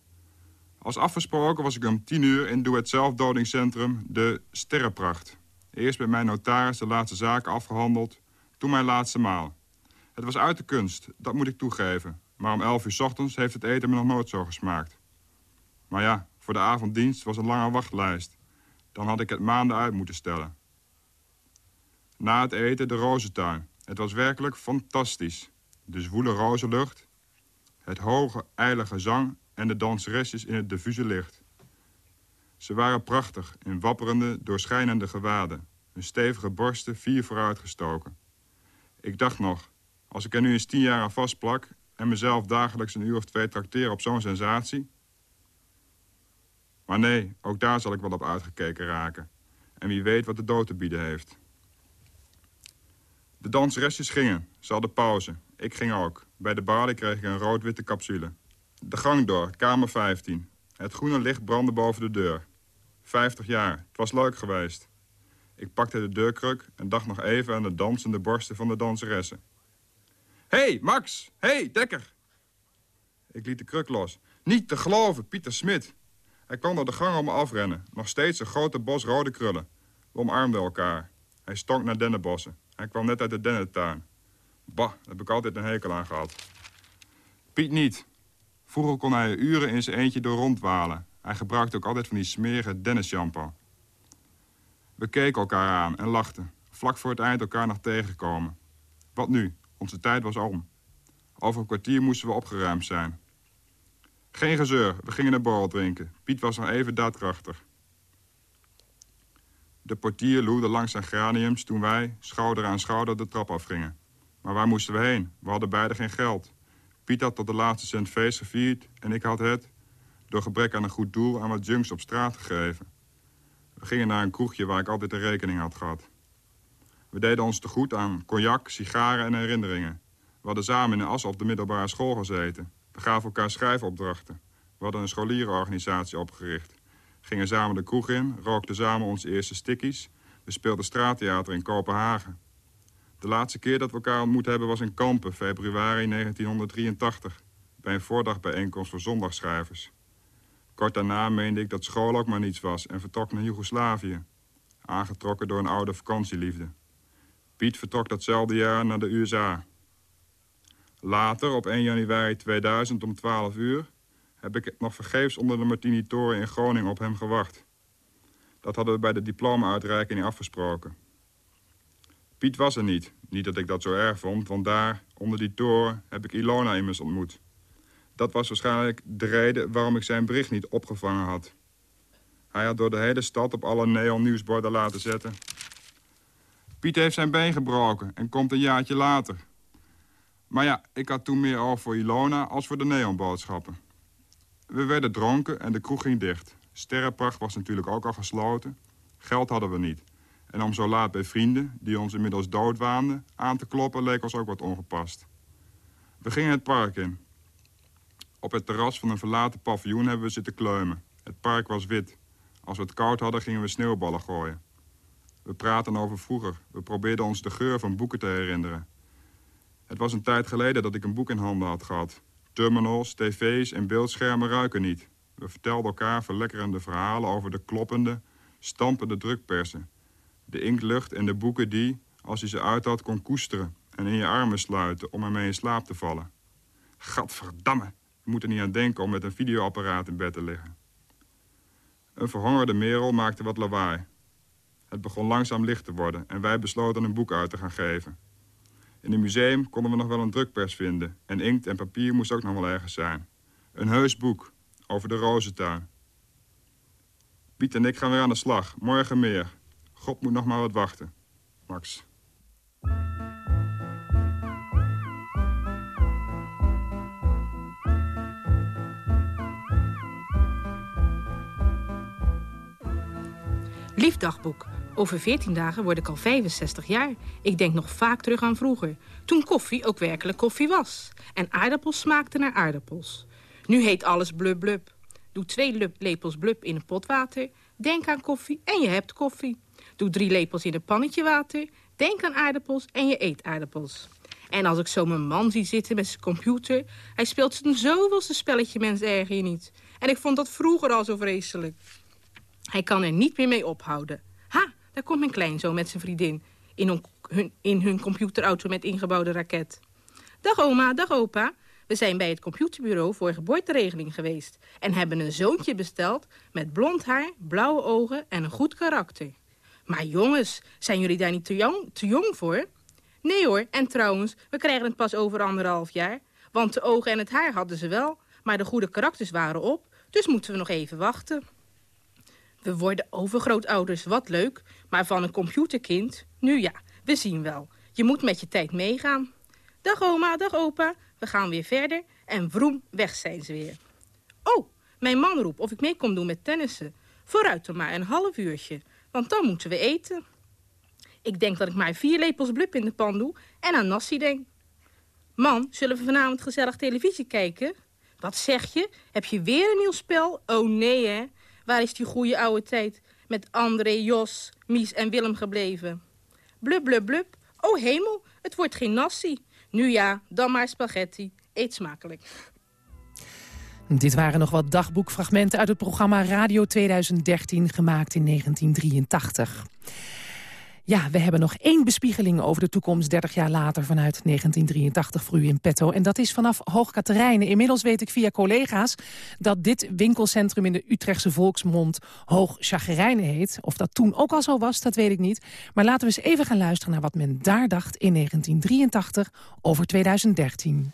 Als afgesproken was ik om tien uur in doe-het-zelf-dodingscentrum De Sterrenpracht. Eerst met mijn notaris de laatste zaken afgehandeld, toen mijn laatste maal. Het was uit de kunst, dat moet ik toegeven. Maar om elf uur ochtends heeft het eten me nog nooit zo gesmaakt. Maar ja, voor de avonddienst was een lange wachtlijst. Dan had ik het maanden uit moeten stellen. Na het eten de rozentuin. Het was werkelijk fantastisch. De zwoele rozenlucht, het hoge, eilige zang en de danseresjes in het diffuse licht. Ze waren prachtig in wapperende, doorschijnende gewaden. Hun stevige borsten vier vooruitgestoken. Ik dacht nog, als ik er nu eens tien jaar aan vastplak... en mezelf dagelijks een uur of twee trakteer op zo'n sensatie... Maar nee, ook daar zal ik wel op uitgekeken raken. En wie weet wat de dood te bieden heeft. De danseresjes gingen. Ze hadden pauze. Ik ging ook. Bij de balie kreeg ik een rood-witte capsule. De gang door, kamer 15. Het groene licht brandde boven de deur. 50 jaar. Het was leuk geweest. Ik pakte de deurkruk en dacht nog even aan de dansende borsten van de danseressen. Hé, hey, Max! Hé, hey, Dekker! Ik liet de kruk los. Niet te geloven, Pieter Smit. Hij kwam door de gang om me afrennen. Nog steeds een grote bos rode krullen. We omarmden elkaar. Hij stonk naar dennenbossen. Hij kwam net uit de dennentuin. Bah, daar heb ik altijd een hekel aan gehad. Piet niet. Vroeger kon hij uren in zijn eentje door rondwalen. Hij gebruikte ook altijd van die smerige dennisshampoo. We keken elkaar aan en lachten. Vlak voor het eind elkaar nog tegengekomen. Wat nu? Onze tijd was om. Over een kwartier moesten we opgeruimd zijn. Geen gezeur, we gingen een borrel drinken. Piet was nog even daadkrachtig. De portier loerde langs zijn graniums toen wij, schouder aan schouder, de trap afgingen. Maar waar moesten we heen? We hadden beide geen geld. Piet had tot de laatste cent feest gevierd en ik had het, door gebrek aan een goed doel, aan wat junks op straat gegeven. We gingen naar een kroegje waar ik altijd een rekening had gehad. We deden ons te goed aan cognac, sigaren en herinneringen. We hadden samen in Assen op de middelbare school gezeten. We gaven elkaar schrijfopdrachten. We hadden een scholierenorganisatie opgericht. Gingen samen de kroeg in, rookten samen onze eerste stickies. We speelden straattheater in Kopenhagen. De laatste keer dat we elkaar ontmoet hebben was in Kampen, februari 1983. Bij een voordagbijeenkomst voor zondagschrijvers. Kort daarna meende ik dat school ook maar niets was en vertrok naar Joegoslavië. Aangetrokken door een oude vakantieliefde. Piet vertrok datzelfde jaar naar de USA. Later, op 1 januari 2000 om 12 uur... heb ik nog vergeefs onder de Martini-toren in Groningen op hem gewacht. Dat hadden we bij de diploma-uitreiking afgesproken. Piet was er niet. Niet dat ik dat zo erg vond, want daar, onder die toren, heb ik Ilona immers ontmoet. Dat was waarschijnlijk de reden waarom ik zijn bericht niet opgevangen had. Hij had door de hele stad op alle neon-nieuwsborden laten zetten. Piet heeft zijn been gebroken en komt een jaartje later. Maar ja, ik had toen meer oog voor Ilona als voor de neonboodschappen. We werden dronken en de kroeg ging dicht. Sterrenpracht was natuurlijk ook al gesloten. Geld hadden we niet. En om zo laat bij vrienden, die ons inmiddels dood waanden, aan te kloppen leek ons ook wat ongepast. We gingen het park in. Op het terras van een verlaten paviljoen hebben we zitten kleumen. Het park was wit. Als we het koud hadden, gingen we sneeuwballen gooien. We praten over vroeger. We probeerden ons de geur van boeken te herinneren. Het was een tijd geleden dat ik een boek in handen had gehad. Terminals, tv's en beeldschermen ruiken niet. We vertelden elkaar verlekkerende verhalen over de kloppende, stampende drukpersen. De inktlucht en de boeken die, als je ze uit had, kon koesteren en in je armen sluiten om ermee in slaap te vallen. Gadverdamme, je moet er niet aan denken om met een videoapparaat in bed te liggen. Een verhongerde merel maakte wat lawaai. Het begon langzaam licht te worden en wij besloten een boek uit te gaan geven. In het museum konden we nog wel een drukpers vinden en inkt en papier moest ook nog wel ergens zijn. Een heus boek over de rozentuin. Piet en ik gaan weer aan de slag. Morgen meer. God moet nog maar wat wachten. Max. Liefdagboek. Over 14 dagen word ik al 65 jaar. Ik denk nog vaak terug aan vroeger. Toen koffie ook werkelijk koffie was. En aardappels smaakten naar aardappels. Nu heet alles blub blub. Doe twee lepels blub in een pot water. Denk aan koffie en je hebt koffie. Doe drie lepels in een pannetje water. Denk aan aardappels en je eet aardappels. En als ik zo mijn man zie zitten met zijn computer... hij speelt zijn zoveelste spelletje, mens erger je niet. En ik vond dat vroeger al zo vreselijk. Hij kan er niet meer mee ophouden. Daar komt mijn kleinzoon met zijn vriendin... in hun, in hun computerauto met ingebouwde raket. Dag oma, dag opa. We zijn bij het computerbureau voor geboorteregeling geweest... en hebben een zoontje besteld met blond haar, blauwe ogen en een goed karakter. Maar jongens, zijn jullie daar niet te jong, te jong voor? Nee hoor, en trouwens, we krijgen het pas over anderhalf jaar. Want de ogen en het haar hadden ze wel, maar de goede karakters waren op... dus moeten we nog even wachten. We worden overgrootouders, wat leuk. Maar van een computerkind? Nu ja, we zien wel. Je moet met je tijd meegaan. Dag oma, dag opa. We gaan weer verder en vroom, weg zijn ze weer. Oh, Mijn man roept of ik mee kom doen met tennissen. Vooruit dan maar een half uurtje, want dan moeten we eten. Ik denk dat ik maar vier lepels blub in de pan doe en aan Nassi denk. Man, zullen we vanavond gezellig televisie kijken? Wat zeg je? Heb je weer een nieuw spel? Oh nee, hè? Waar is die goede oude tijd met André, Jos, Mies en Willem gebleven? Blub, blub, blub. Oh hemel, het wordt geen Nassi. Nu ja, dan maar spaghetti. Eet smakelijk. Dit waren nog wat dagboekfragmenten uit het programma Radio 2013, gemaakt in 1983. Ja, we hebben nog één bespiegeling over de toekomst 30 jaar later vanuit 1983 voor u in petto. En dat is vanaf Hoog Katerijnen. Inmiddels weet ik via collega's dat dit winkelcentrum in de Utrechtse volksmond Hoog Chagrijnen heet. Of dat toen ook al zo was, dat weet ik niet. Maar laten we eens even gaan luisteren naar wat men daar dacht in 1983 over 2013.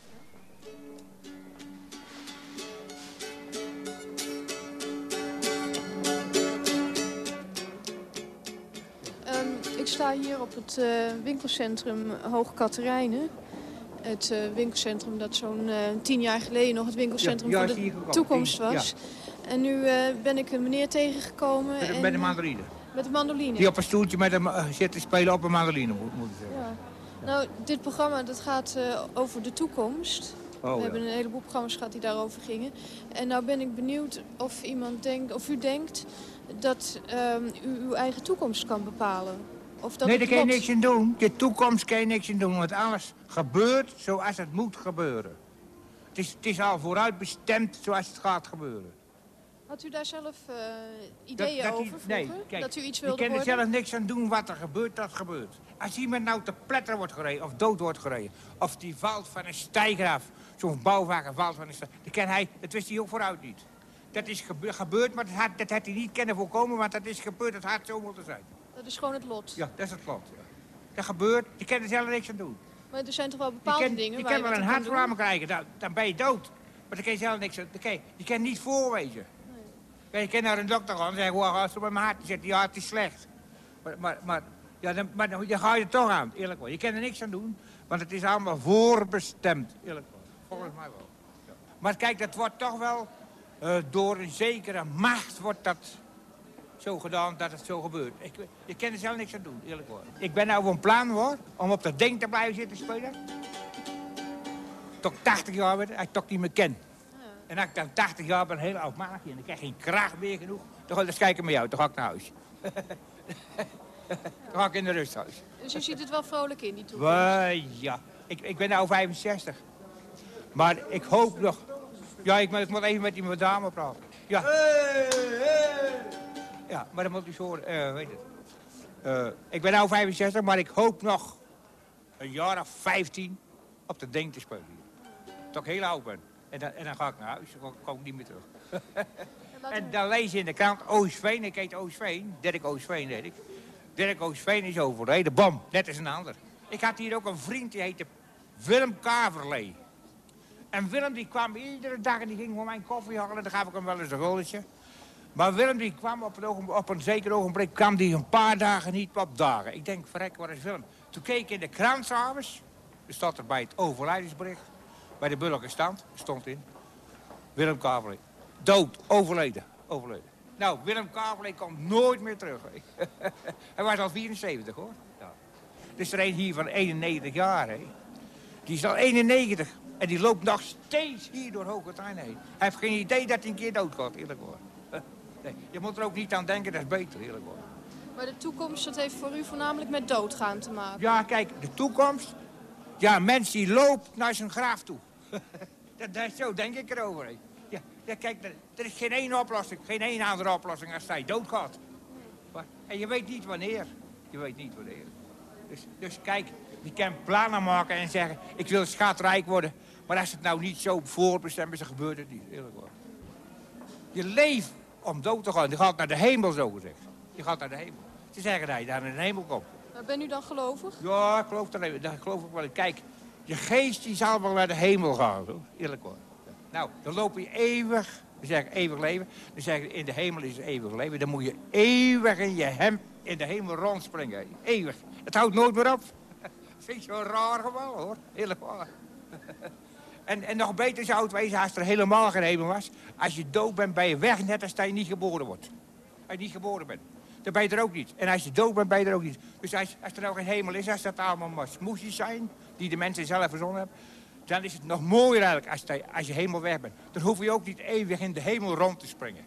Ik sta hier op het eh, winkelcentrum Hoog Katerijnen. Het eh, winkelcentrum dat zo'n eh, tien jaar geleden nog het winkelcentrum Ja, voor de toekomst was. En nu ben ik een meneer tegengekomen. Met, en, met de mandoline. Met de mandoline. Die op een stoeltje met hem zit te spelen op een mandoline, moet, moet ik zeggen. Ja. Nou, dit programma dat gaat over de toekomst. Oh, We hebben een heleboel programma's gehad die daarover gingen. En nou ben ik benieuwd of iemand denkt, of u denkt dat ehm, u uw eigen toekomst kan bepalen. Of dat nee, daar kan je niks aan doen. De toekomst kan je niks aan doen, want alles gebeurt zoals het moet gebeuren. Het is, het is al vooruitbestemd zoals het gaat gebeuren. Had u daar zelf eh, ideeën dat u- over vroeger? nee, kijk, dat u iets Je wilde kan er zelf niks aan doen wat er gebeurt, dat gebeurt. Als iemand nou te pletter wordt gereden of dood wordt gereden... of die valt van een steiger af, zo'n bouwvakker valt van een steiger... dan kan hij, dat wist hij ook vooruit niet. Dat is gebe- gebeurd, maar dat had, dat had hij niet kunnen voorkomen... want dat is gebeurd, dat had zo moeten zijn. Dat is gewoon het lot. Ja, dat is het lot. Ja. Dat gebeurt, je kan er zelf niks aan doen. Maar er zijn toch wel Je bepaalde kan, dingen je waar kan je wel een doen? krijgen, dan, dan ben je dood. Maar dan kan je zelf niks aan... dan kan je, je kan niet voorwezen. Ja, Je kan naar een dokter gaan en zeggen, hoe gaat het met mijn hart? Die zegt, ja, het is slecht. Maar, maar, maar, ja, dan, maar dan, ga je er toch aan, eerlijk wel. Je kan er niks aan doen, want het is allemaal voorbestemd, eerlijk wel. Volgens mij wel. Ja. Maar kijk, dat wordt toch wel eh, door een zekere macht wordt dat zo gedaan dat het zo gebeurt. Ik, je kan er zelf niks aan doen, eerlijk wel. Ik ben nou van plan hoor, om op dat ding te blijven zitten spelen. Tot ik 80 jaar ben, ik toch niet meer ken. En als ik dan 80 jaar ben, een heel oud mannetje en ik krijg geen kracht meer genoeg, dan ga ik eens kijken met jou, dan ga ik naar huis. dan ga ik in de rusthuis. Dus u ziet het wel vrolijk in, die toekomst? Ja, ik, ik ben nu 65. Maar ik hoop nog... Ja, ik, moet- ik moet even met die dame praten. Ja. Ja, maar dan moet u zo horen, eh, weet het. Eh, ik ben nu 65, maar ik hoop nog een jaar of 15 op de ding te spelen. Tot ik heel oud ben. En dan, en dan ga ik naar huis, dan kom ik niet meer terug. en dan lees je in de krant Oostveen, ik heet Oostveen, Dirk Oostveen heet ik. Dirk Oostveen is overleden, bam, net als een ander. Ik had hier ook een vriend, die heette Willem Kaverlee. En Willem die kwam iedere dag en die ging voor mijn koffie halen. Dan gaf ik hem wel eens een gulletje. Maar Willem die kwam op een, ogenblik, op een zeker ogenblik kwam die een paar dagen niet op dagen. Ik denk, verrek, waar is Willem? Toen keek ik in de krant s'avonds. Er staat er bij het overlijdensbericht. Bij de Bullige stand stond in. Willem Kaverlee. Dood, overleden, overleden. Nou, Willem Kaverlee komt nooit meer terug. Hij was al 74 hoor. Ja. Er is er een hier van 91 jaar. Hè. Die is al 91 en die loopt nog steeds hier door Hoge heen. Hij heeft geen idee dat hij een keer dood gaat, eerlijk hoor. Nee, je moet er ook niet aan denken, dat is beter, eerlijk hoor. Maar de toekomst, dat heeft voor u voornamelijk met doodgaan te maken. Ja, kijk, de toekomst. Ja, mens die loopt naar zijn graf toe. dat, dat, zo denk ik erover. Ja, ja, kijk, er, er is geen één oplossing, geen één andere oplossing als hij doodgaat. Maar, en je weet niet wanneer. Je weet niet wanneer. Dus, dus kijk, je kan plannen maken en zeggen, ik wil schatrijk worden. Maar als het nou niet zo voorbestemd is, dan gebeurt het niet. Eerlijk waar. Je leeft om dood te gaan. Je gaat naar de hemel, zo gezegd. Je gaat naar de hemel. Ze zeggen dat je daar naar de hemel komt. Maar ben u dan gelovig? Ja, ik geloof even. Daar geloof ik wel. Kijk, je geest die zal wel naar de hemel gaan, hoor. eerlijk hoor. Nou, dan loop je eeuwig, we zeggen eeuwig leven. Dan zeggen in de hemel is het eeuwig leven. Dan moet je eeuwig in je hemd in de hemel rondspringen. Eeuwig. Het houdt nooit meer op. Vind je zo'n raar geval, hoor. Eerlijk waar. En, en nog beter zou het wezen als er helemaal geen hemel was. Als je dood bent, ben je weg net als dat je niet geboren wordt. Als je niet geboren bent, dan ben je er ook niet. En als je dood bent, ben je er ook niet. Dus als, als er nou geen hemel is, als dat allemaal maar smoesjes zijn... die de mensen zelf verzonnen hebben... dan is het nog mooier eigenlijk als, als je helemaal weg bent. Dan hoef je ook niet eeuwig in de hemel rond te springen.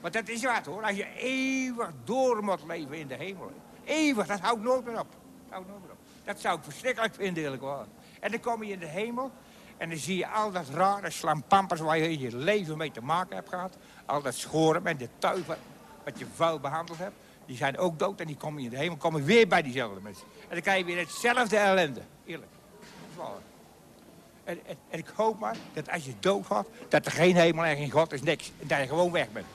Want dat is wat hoor, als je eeuwig door moet leven in de hemel. Eeuwig, dat houdt nooit meer op. Dat nooit op. Dat zou ik verschrikkelijk vinden, eerlijk waar. En dan kom je in de hemel en dan zie je al dat rare slampampers waar je in je leven mee te maken hebt gehad. Al dat schoren en de tuig wat, je vuil behandeld hebt. Die zijn ook dood en die komen in de hemel komen weer bij diezelfde mensen. En dan krijg je weer hetzelfde ellende. Eerlijk. Dat. En, en, en, ik hoop maar dat als je dood gaat, dat er geen hemel en geen God is, niks. En dat je gewoon weg bent.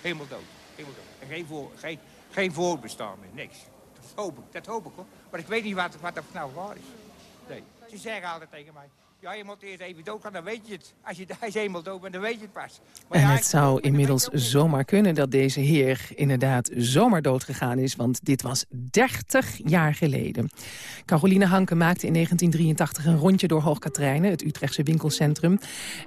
Helemaal dood. Helemaal dood. En geen, voor, geen, geen voorbestaan meer, niks. Dat hoop ik, dat hoop ik hoor. Maar ik weet niet wat, wat er nou waar is. Nee. Ze zeggen altijd tegen mij, ja, je moet eerst even doodgaan, dan weet je het. Als je, je eenmaal dood bent, dan weet je het pas. Maar en ja, het zou inmiddels zomaar kunnen dat deze heer inderdaad zomaar doodgegaan is. Want dit was 30 jaar geleden. Caroline Hanke maakte in 1983 een rondje door Hoogkaterijnen, het Utrechtse winkelcentrum.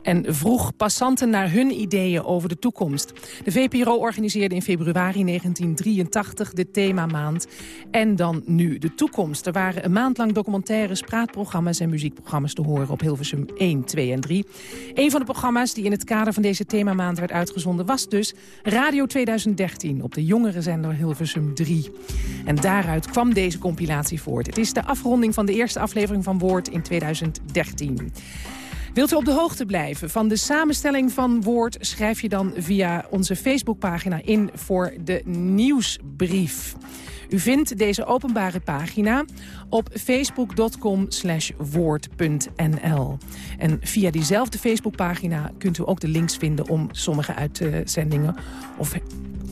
En vroeg passanten naar hun ideeën over de toekomst. De VPRO organiseerde in februari 1983 de themamaand. En dan nu de toekomst. Er waren een maand lang documentaires, praatprogramma's en muziekprogramma's te horen op Hilversum 1, 2 en 3. Een van de programma's die in het kader van deze themamaand werd uitgezonden... was dus Radio 2013 op de jongere zender Hilversum 3. En daaruit kwam deze compilatie voort. Het is de afronding van de eerste aflevering van Woord in 2013. Wilt u op de hoogte blijven van de samenstelling van Woord... schrijf je dan via onze Facebookpagina in voor de nieuwsbrief. U vindt deze openbare pagina op facebook.com woord.nl. En via diezelfde Facebookpagina kunt u ook de links vinden... om sommige uitzendingen of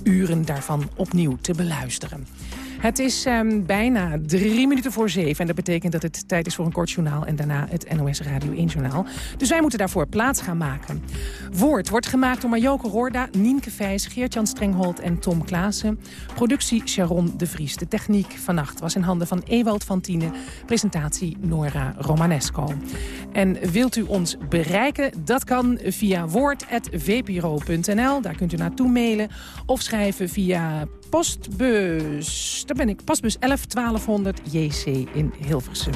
uren daarvan opnieuw te beluisteren. Het is um, bijna drie minuten voor zeven. En dat betekent dat het tijd is voor een kort journaal... en daarna het NOS Radio 1 journaal. Dus wij moeten daarvoor plaats gaan maken. Woord wordt gemaakt door Marjoke Roorda, Nienke Vijs... Geert-Jan Strenghold en Tom Klaassen. Productie Sharon de Vries. De techniek vannacht was in handen van Ewald van. Presentatie Nora Romanesco. En wilt u ons bereiken? Dat kan via woord.vpro.nl. Daar kunt u naartoe mailen of schrijven via postbus. Daar ben ik. Postbus 11 1200 JC in Hilversum.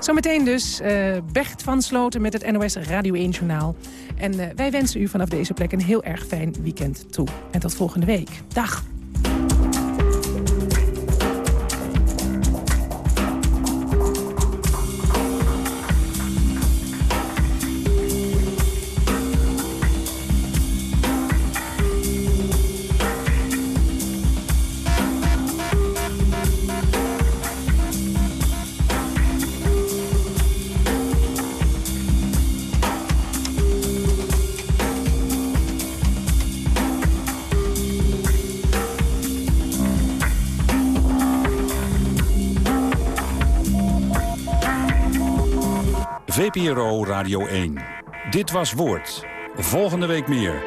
Zometeen dus uh, Bert van Sloten met het NOS Radio 1 Journaal. En uh, wij wensen u vanaf deze plek een heel erg fijn weekend toe. En tot volgende week. Dag. VPRO Radio 1. Dit was Woord. Volgende week meer.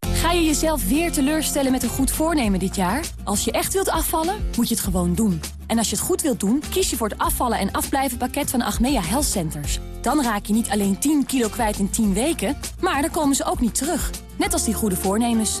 Ga je jezelf weer teleurstellen met een goed voornemen dit jaar? Als je echt wilt afvallen, moet je het gewoon doen. En als je het goed wilt doen, kies je voor het afvallen en afblijven pakket van Achmea Health Centers. Dan raak je niet alleen 10 kilo kwijt in 10 weken, maar dan komen ze ook niet terug. Net als die goede voornemens.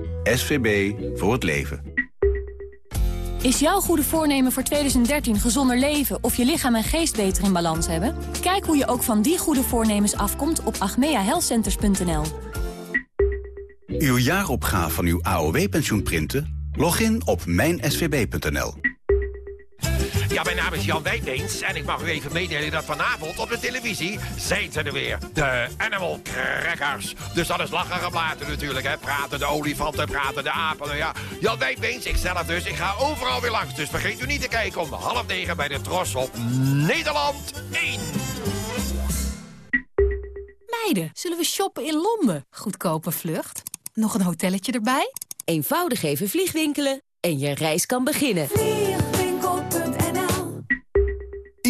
SVB voor het leven. Is jouw goede voornemen voor 2013 gezonder leven of je lichaam en geest beter in balans hebben? Kijk hoe je ook van die goede voornemens afkomt op agmeahealthcenters.nl. Uw jaaropgave van uw AOW-pensioen printen? Log in op mijnsvb.nl. Ja, mijn naam is Jan Wijnbeens en ik mag u even meedelen dat vanavond op de televisie zijn ze er weer. De Animal Crackers. Dus dat is lachen geblaten natuurlijk, hè. Praten de olifanten, praten de apen, ja. Jan Wijnbeens, ik zelf dus, ik ga overal weer langs. Dus vergeet u niet te kijken om half negen bij de Tros op Nederland 1. Meiden, zullen we shoppen in Londen? Goedkope vlucht. Nog een hotelletje erbij? Eenvoudig even vliegwinkelen en je reis kan beginnen.